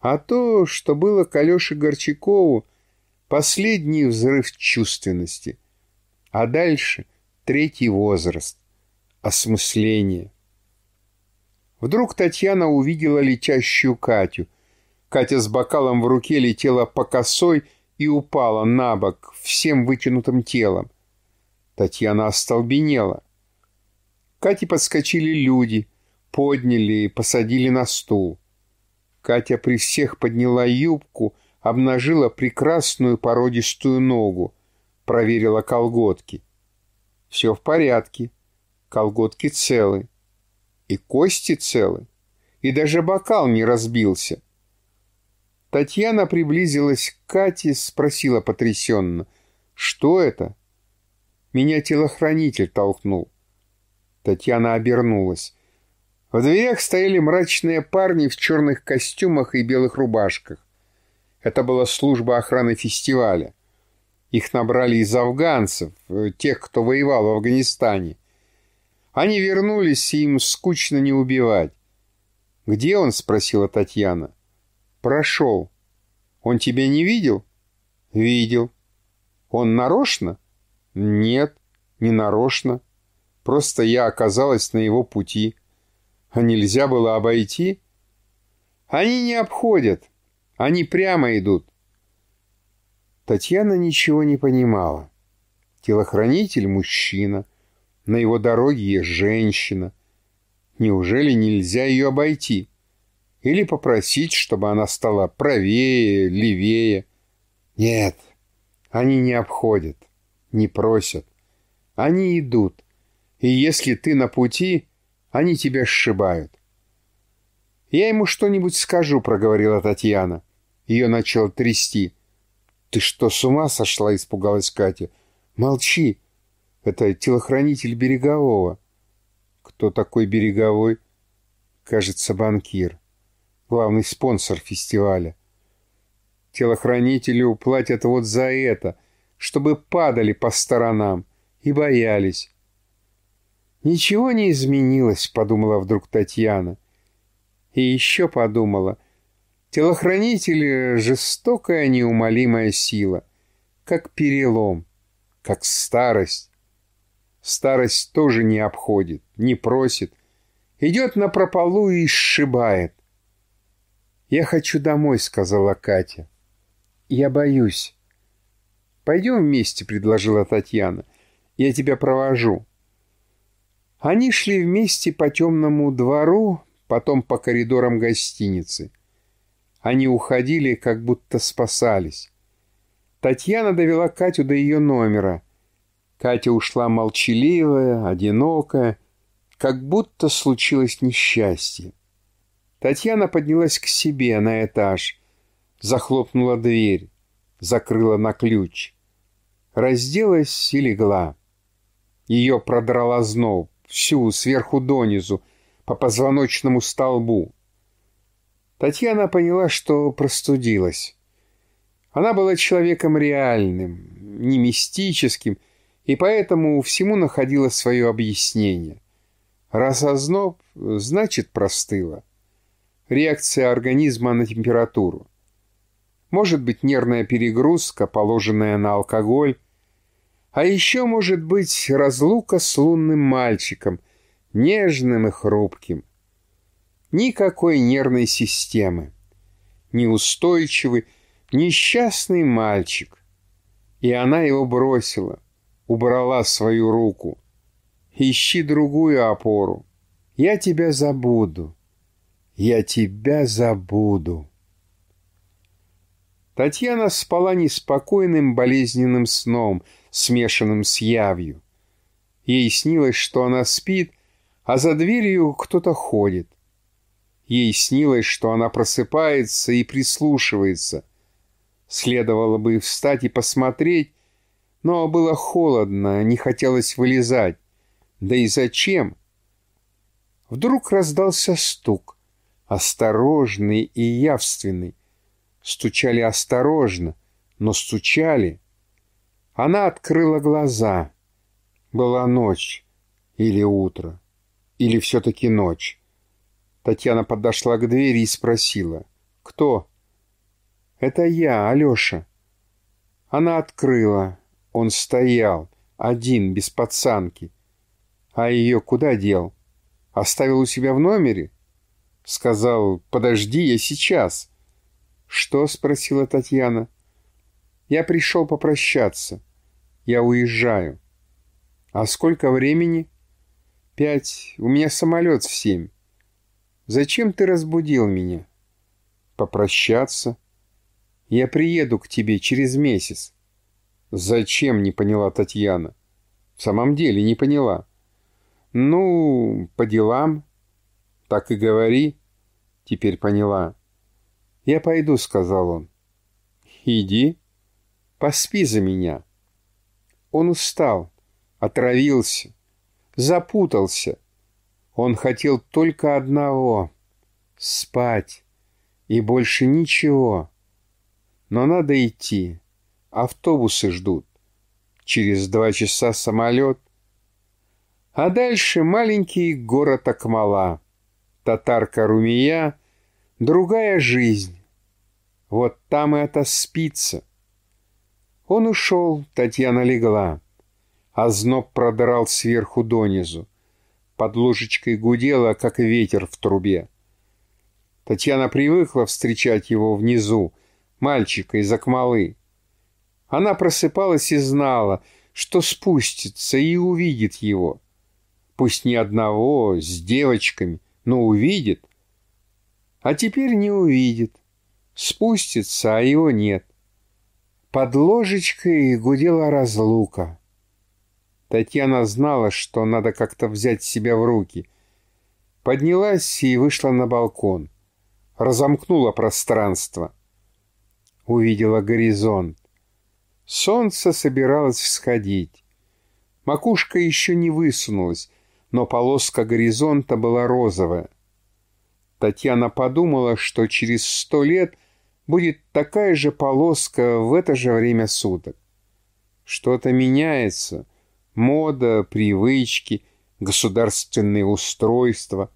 А то, что было к Алёше Горчакову, последний взрыв чувственности. А дальше третий возраст, осмысление. Вдруг Татьяна увидела летящую Катю. Катя с бокалом в руке летела по косой и упала на бок всем вытянутым телом. Татьяна остолбенела. Кате подскочили люди, подняли и посадили на стул. Катя при всех подняла юбку, обнажила прекрасную породистую ногу, проверила колготки. Все в порядке, колготки целы, и кости целы, и даже бокал не разбился. Татьяна приблизилась к Кате, спросила потрясенно, что это? Меня телохранитель толкнул. Татьяна обернулась. В дверях стояли мрачные парни в черных костюмах и белых рубашках. Это была служба охраны фестиваля. Их набрали из афганцев, э, тех, кто воевал в Афганистане. Они вернулись, и им скучно не убивать. «Где он?» — спросила Татьяна. «Прошел. Он тебя не видел?» «Видел. Он нарочно?» Нет, не нарочно. Просто я оказалась на его пути. А нельзя было обойти? Они не обходят. Они прямо идут. Татьяна ничего не понимала. Телохранитель — мужчина. На его дороге женщина. Неужели нельзя ее обойти? Или попросить, чтобы она стала правее, левее? Нет, они не обходят не просят. Они идут. И если ты на пути, они тебя сшибают. «Я ему что-нибудь скажу», — проговорила Татьяна. Ее начал трясти. «Ты что, с ума сошла?» — испугалась Катя. «Молчи. Это телохранитель Берегового». «Кто такой Береговой?» «Кажется, банкир. Главный спонсор фестиваля». «Телохранителю платят вот за это», чтобы падали по сторонам и боялись. «Ничего не изменилось», — подумала вдруг Татьяна. И еще подумала. Телохранитель — жестокая неумолимая сила, как перелом, как старость. Старость тоже не обходит, не просит. Идет на прополу и сшибает. «Я хочу домой», — сказала Катя. «Я боюсь». «Пойдем вместе», — предложила Татьяна. «Я тебя провожу». Они шли вместе по темному двору, потом по коридорам гостиницы. Они уходили, как будто спасались. Татьяна довела Катю до ее номера. Катя ушла молчаливая, одинокая, как будто случилось несчастье. Татьяна поднялась к себе на этаж, захлопнула дверь, закрыла на ключ. Разделась и легла. Ее продрала зноб, всю, сверху донизу, по позвоночному столбу. Татьяна поняла, что простудилась. Она была человеком реальным, не мистическим, и поэтому всему находила свое объяснение. Раз озноб, значит простыла. Реакция организма на температуру. Может быть нервная перегрузка, положенная на алкоголь, а еще может быть разлука с лунным мальчиком, нежным и хрупким. Никакой нервной системы. Неустойчивый, несчастный мальчик. И она его бросила, убрала свою руку. Ищи другую опору. Я тебя забуду. Я тебя забуду. Татьяна спала неспокойным болезненным сном, смешанным с явью. Ей снилось, что она спит, а за дверью кто-то ходит. Ей снилось, что она просыпается и прислушивается. Следовало бы встать и посмотреть, но было холодно, не хотелось вылезать. Да и зачем? Вдруг раздался стук, осторожный и явственный. Стучали осторожно, но стучали. Она открыла глаза. Была ночь или утро, или все-таки ночь. Татьяна подошла к двери и спросила. «Кто?» «Это я, Алеша». Она открыла. Он стоял, один, без пацанки. А ее куда дел? Оставил у себя в номере? Сказал, подожди, я сейчас. Что? Спросила Татьяна. Я пришел попрощаться. Я уезжаю. А сколько времени? Пять. У меня самолет в семь. Зачем ты разбудил меня? Попрощаться. Я приеду к тебе через месяц. Зачем, не поняла Татьяна. В самом деле не поняла. Ну, по делам. Так и говори. Теперь поняла. Я пойду, сказал он. Иди. Поспи за меня. Он устал, отравился, запутался. Он хотел только одного — спать, и больше ничего. Но надо идти. Автобусы ждут. Через два часа самолет. А дальше маленький город Акмала, татарка Румия, другая жизнь. Вот там и отоспится. Он ушел, Татьяна легла, а зноб продрал сверху донизу. Под ложечкой гудела, как ветер в трубе. Татьяна привыкла встречать его внизу, мальчика из Акмалы. Она просыпалась и знала, что спустится и увидит его. Пусть не одного, с девочками, но увидит. А теперь не увидит. Спустится, а его нет. Под ложечкой гудела разлука. Татьяна знала, что надо как-то взять себя в руки. Поднялась и вышла на балкон. Разомкнула пространство. Увидела горизонт. Солнце собиралось всходить. Макушка еще не высунулась, но полоска горизонта была розовая. Татьяна подумала, что через сто лет будет такая же полоска в это же время суток. Что-то меняется. Мода, привычки, государственные устройства.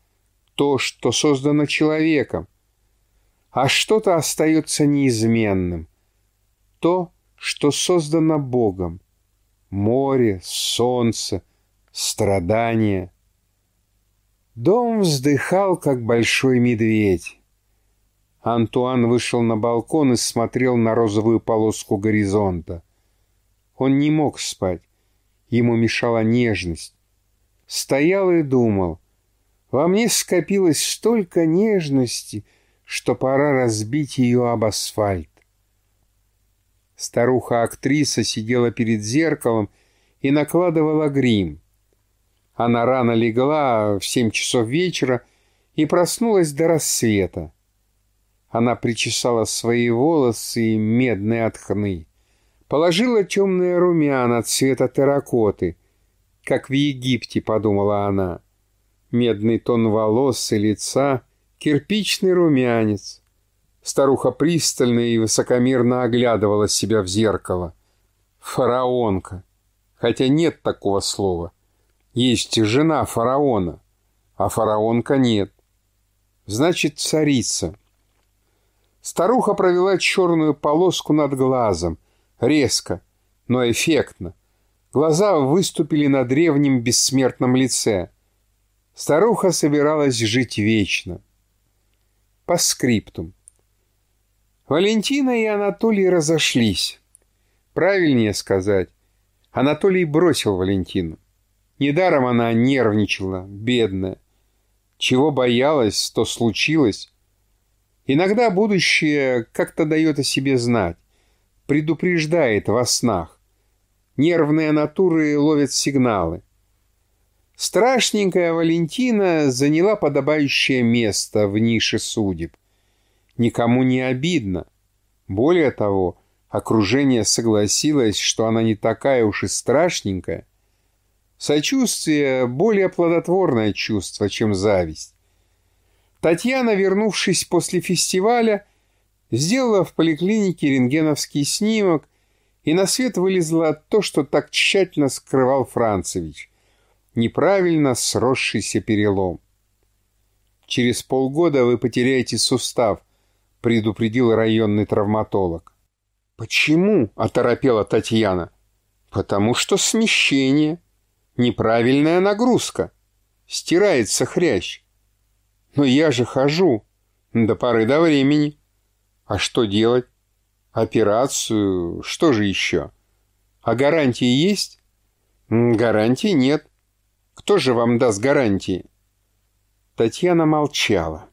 То, что создано человеком. А что-то остается неизменным. То, что создано Богом. Море, солнце, страдания. Дом вздыхал, как большой медведь. Антуан вышел на балкон и смотрел на розовую полоску горизонта. Он не мог спать. Ему мешала нежность. Стоял и думал. Во мне скопилось столько нежности, что пора разбить ее об асфальт. Старуха-актриса сидела перед зеркалом и накладывала грим. Она рано легла в семь часов вечера и проснулась до рассвета. Она причесала свои волосы медные от хны. Положила темные румяна цвета терракоты, как в Египте, подумала она. Медный тон волос и лица, кирпичный румянец. Старуха пристально и высокомерно оглядывала себя в зеркало. Фараонка. Хотя нет такого слова. Есть жена фараона, а фараонка нет. Значит, царица. Старуха провела черную полоску над глазом, резко, но эффектно. Глаза выступили на древнем бессмертном лице. Старуха собиралась жить вечно. По скриптум. Валентина и Анатолий разошлись. Правильнее сказать, Анатолий бросил Валентину. Недаром она нервничала, бедная. Чего боялась, то случилось. Иногда будущее как-то дает о себе знать, предупреждает во снах. Нервные натуры ловят сигналы. Страшненькая Валентина заняла подобающее место в нише судеб. Никому не обидно. Более того, окружение согласилось, что она не такая уж и страшненькая. Сочувствие – более плодотворное чувство, чем зависть. Татьяна, вернувшись после фестиваля, сделала в поликлинике рентгеновский снимок, и на свет вылезло то, что так тщательно скрывал Францевич. Неправильно сросшийся перелом. «Через полгода вы потеряете сустав», — предупредил районный травматолог. «Почему?» — оторопела Татьяна. «Потому что смещение, неправильная нагрузка, стирается хрящ. Но я же хожу. До поры до времени. А что делать? Операцию? Что же еще? А гарантии есть? Гарантии нет. Кто же вам даст гарантии? Татьяна молчала.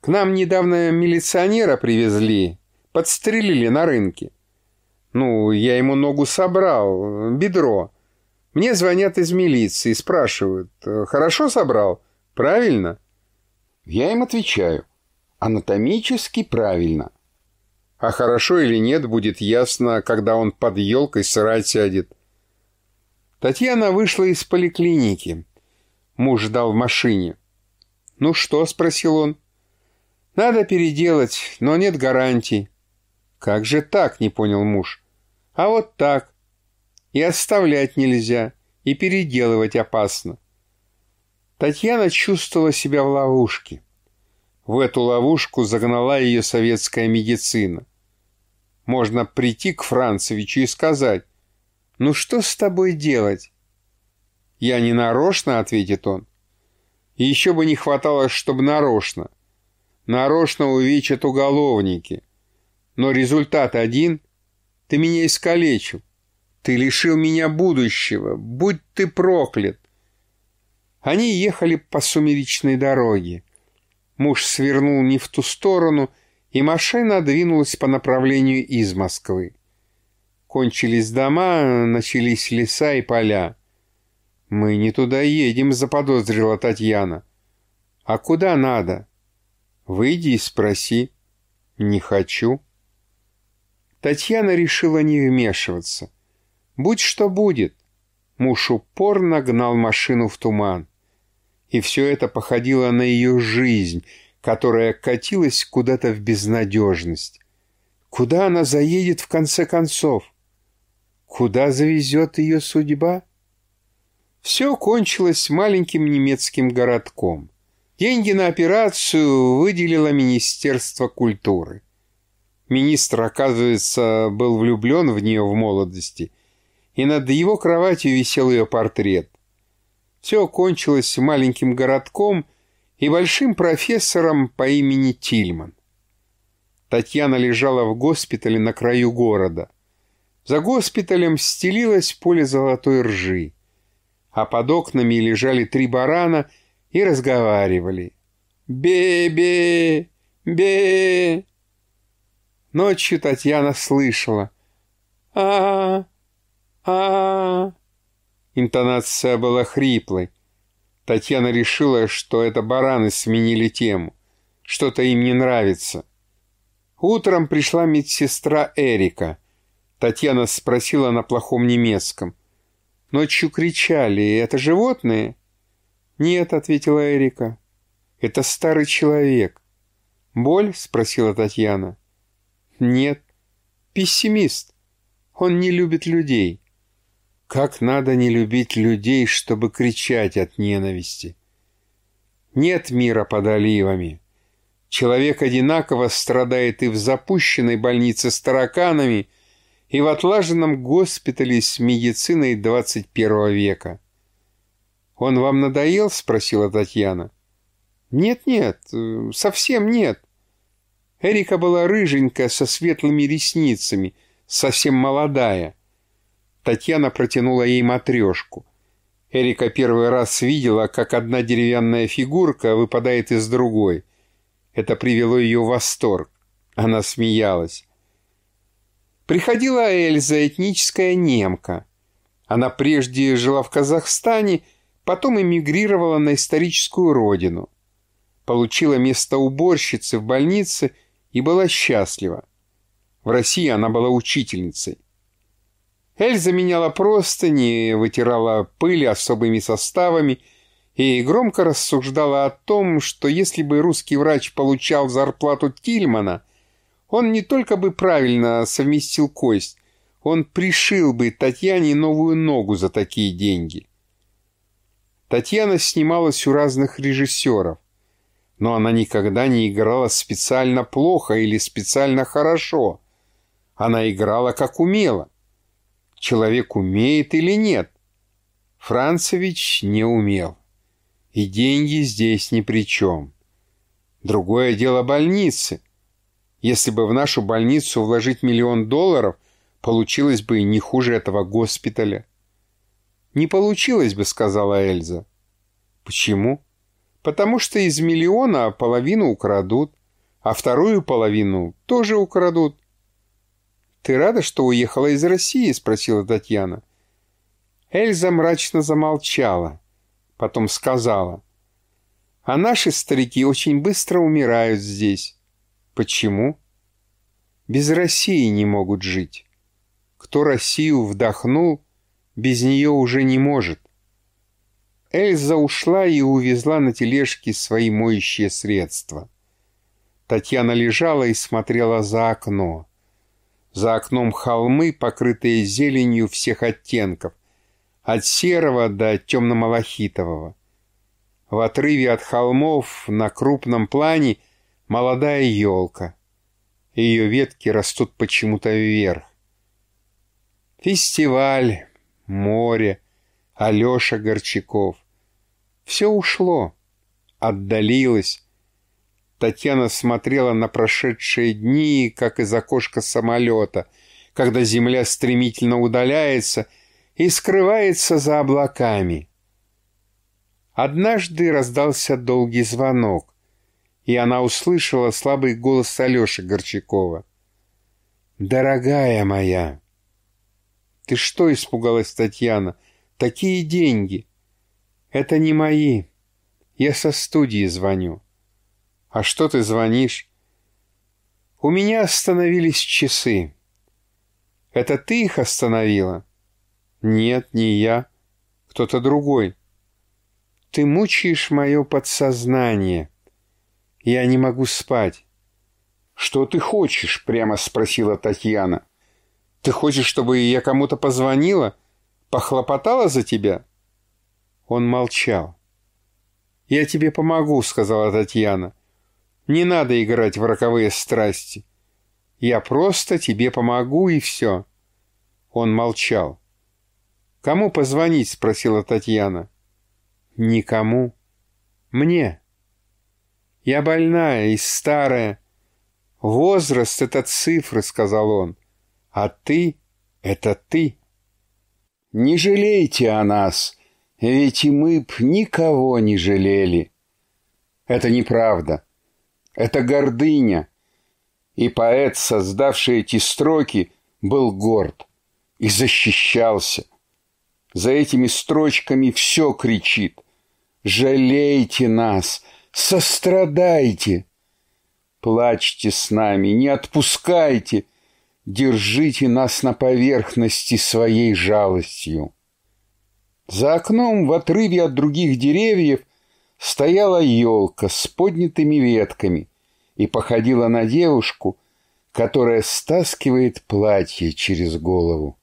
К нам недавно милиционера привезли. Подстрелили на рынке. Ну, я ему ногу собрал, бедро. Мне звонят из милиции, спрашивают, хорошо собрал? Правильно? Я им отвечаю. Анатомически правильно. А хорошо или нет, будет ясно, когда он под елкой срать сядет. Татьяна вышла из поликлиники. Муж ждал в машине. «Ну что?» — спросил он. «Надо переделать, но нет гарантий». «Как же так?» — не понял муж. «А вот так. И оставлять нельзя, и переделывать опасно. Татьяна чувствовала себя в ловушке. В эту ловушку загнала ее советская медицина. Можно прийти к Францевичу и сказать, «Ну что с тобой делать?» «Я не нарочно», — ответит он. И еще бы не хватало, чтобы нарочно. Нарочно увечат уголовники. Но результат один — ты меня искалечил. Ты лишил меня будущего. Будь ты проклят. Они ехали по сумеречной дороге. Муж свернул не в ту сторону, и машина двинулась по направлению из Москвы. Кончились дома, начались леса и поля. «Мы не туда едем», — заподозрила Татьяна. «А куда надо?» «Выйди и спроси». «Не хочу». Татьяна решила не вмешиваться. «Будь что будет». Муж упорно гнал машину в туман и все это походило на ее жизнь, которая катилась куда-то в безнадежность. Куда она заедет в конце концов? Куда завезет ее судьба? Все кончилось маленьким немецким городком. Деньги на операцию выделило Министерство культуры. Министр, оказывается, был влюблен в нее в молодости, и над его кроватью висел ее портрет. Все кончилось маленьким городком и большим профессором по имени Тильман. Татьяна лежала в госпитале на краю города. За госпиталем стелилось поле золотой ржи, а под окнами лежали три барана и разговаривали. «Бе-бе! Бе!» Ночью Татьяна слышала а а Интонация была хриплой. Татьяна решила, что это бараны сменили тему. Что-то им не нравится. Утром пришла медсестра Эрика. Татьяна спросила на плохом немецком. Ночью кричали, это животные? Нет, ответила Эрика. Это старый человек. Боль? Спросила Татьяна. Нет. Пессимист. Он не любит людей. Как надо не любить людей, чтобы кричать от ненависти? Нет мира под оливами. Человек одинаково страдает и в запущенной больнице с тараканами, и в отлаженном госпитале с медициной 21 века. «Он вам надоел?» — спросила Татьяна. «Нет-нет, совсем нет». Эрика была рыженькая, со светлыми ресницами, совсем молодая. Татьяна протянула ей матрешку. Эрика первый раз видела, как одна деревянная фигурка выпадает из другой. Это привело ее в восторг. Она смеялась. Приходила Эльза, этническая немка. Она прежде жила в Казахстане, потом эмигрировала на историческую родину. Получила место уборщицы в больнице и была счастлива. В России она была учительницей. Эльза меняла простыни, вытирала пыль особыми составами и громко рассуждала о том, что если бы русский врач получал зарплату Тильмана, он не только бы правильно совместил кость, он пришил бы Татьяне новую ногу за такие деньги. Татьяна снималась у разных режиссеров, но она никогда не играла специально плохо или специально хорошо. Она играла как умела. Человек умеет или нет? Францевич не умел. И деньги здесь ни при чем. Другое дело больницы. Если бы в нашу больницу вложить миллион долларов, получилось бы не хуже этого госпиталя. «Не получилось бы», — сказала Эльза. «Почему?» «Потому что из миллиона половину украдут, а вторую половину тоже украдут». «Ты рада, что уехала из России?» — спросила Татьяна. Эльза мрачно замолчала, потом сказала. «А наши старики очень быстро умирают здесь. Почему?» «Без России не могут жить. Кто Россию вдохнул, без нее уже не может. Эльза ушла и увезла на тележке свои моющие средства. Татьяна лежала и смотрела за окно. За окном холмы, покрытые зеленью всех оттенков, от серого до темно-малахитового. В отрыве от холмов на крупном плане молодая елка. Ее ветки растут почему-то вверх. Фестиваль, море, Алеша Горчаков. Все ушло, отдалилось. Татьяна смотрела на прошедшие дни, как из окошка самолета, когда земля стремительно удаляется и скрывается за облаками. Однажды раздался долгий звонок, и она услышала слабый голос Алеши Горчакова. «Дорогая моя!» «Ты что?» — испугалась Татьяна. «Такие деньги!» «Это не мои. Я со студии звоню». «А что ты звонишь?» «У меня остановились часы». «Это ты их остановила?» «Нет, не я. Кто-то другой». «Ты мучаешь мое подсознание. Я не могу спать». «Что ты хочешь?» — прямо спросила Татьяна. Ты хочешь, чтобы я кому-то позвонила? Похлопотала за тебя?» Он молчал. «Я тебе помогу», — сказала Татьяна. «Не надо играть в роковые страсти. Я просто тебе помогу, и все». Он молчал. «Кому позвонить?» — спросила Татьяна. Никому. Мне. Я больная и старая. Возраст — это цифры, — сказал он. А ты — это ты. Не жалейте о нас, ведь и мы б никого не жалели. Это неправда. Это гордыня. И поэт, создавший эти строки, был горд и защищался. За этими строчками все кричит. «Жалейте нас! Сострадайте!» Плачьте с нами, не отпускайте, держите нас на поверхности своей жалостью. За окном в отрыве от других деревьев стояла елка с поднятыми ветками и походила на девушку, которая стаскивает платье через голову.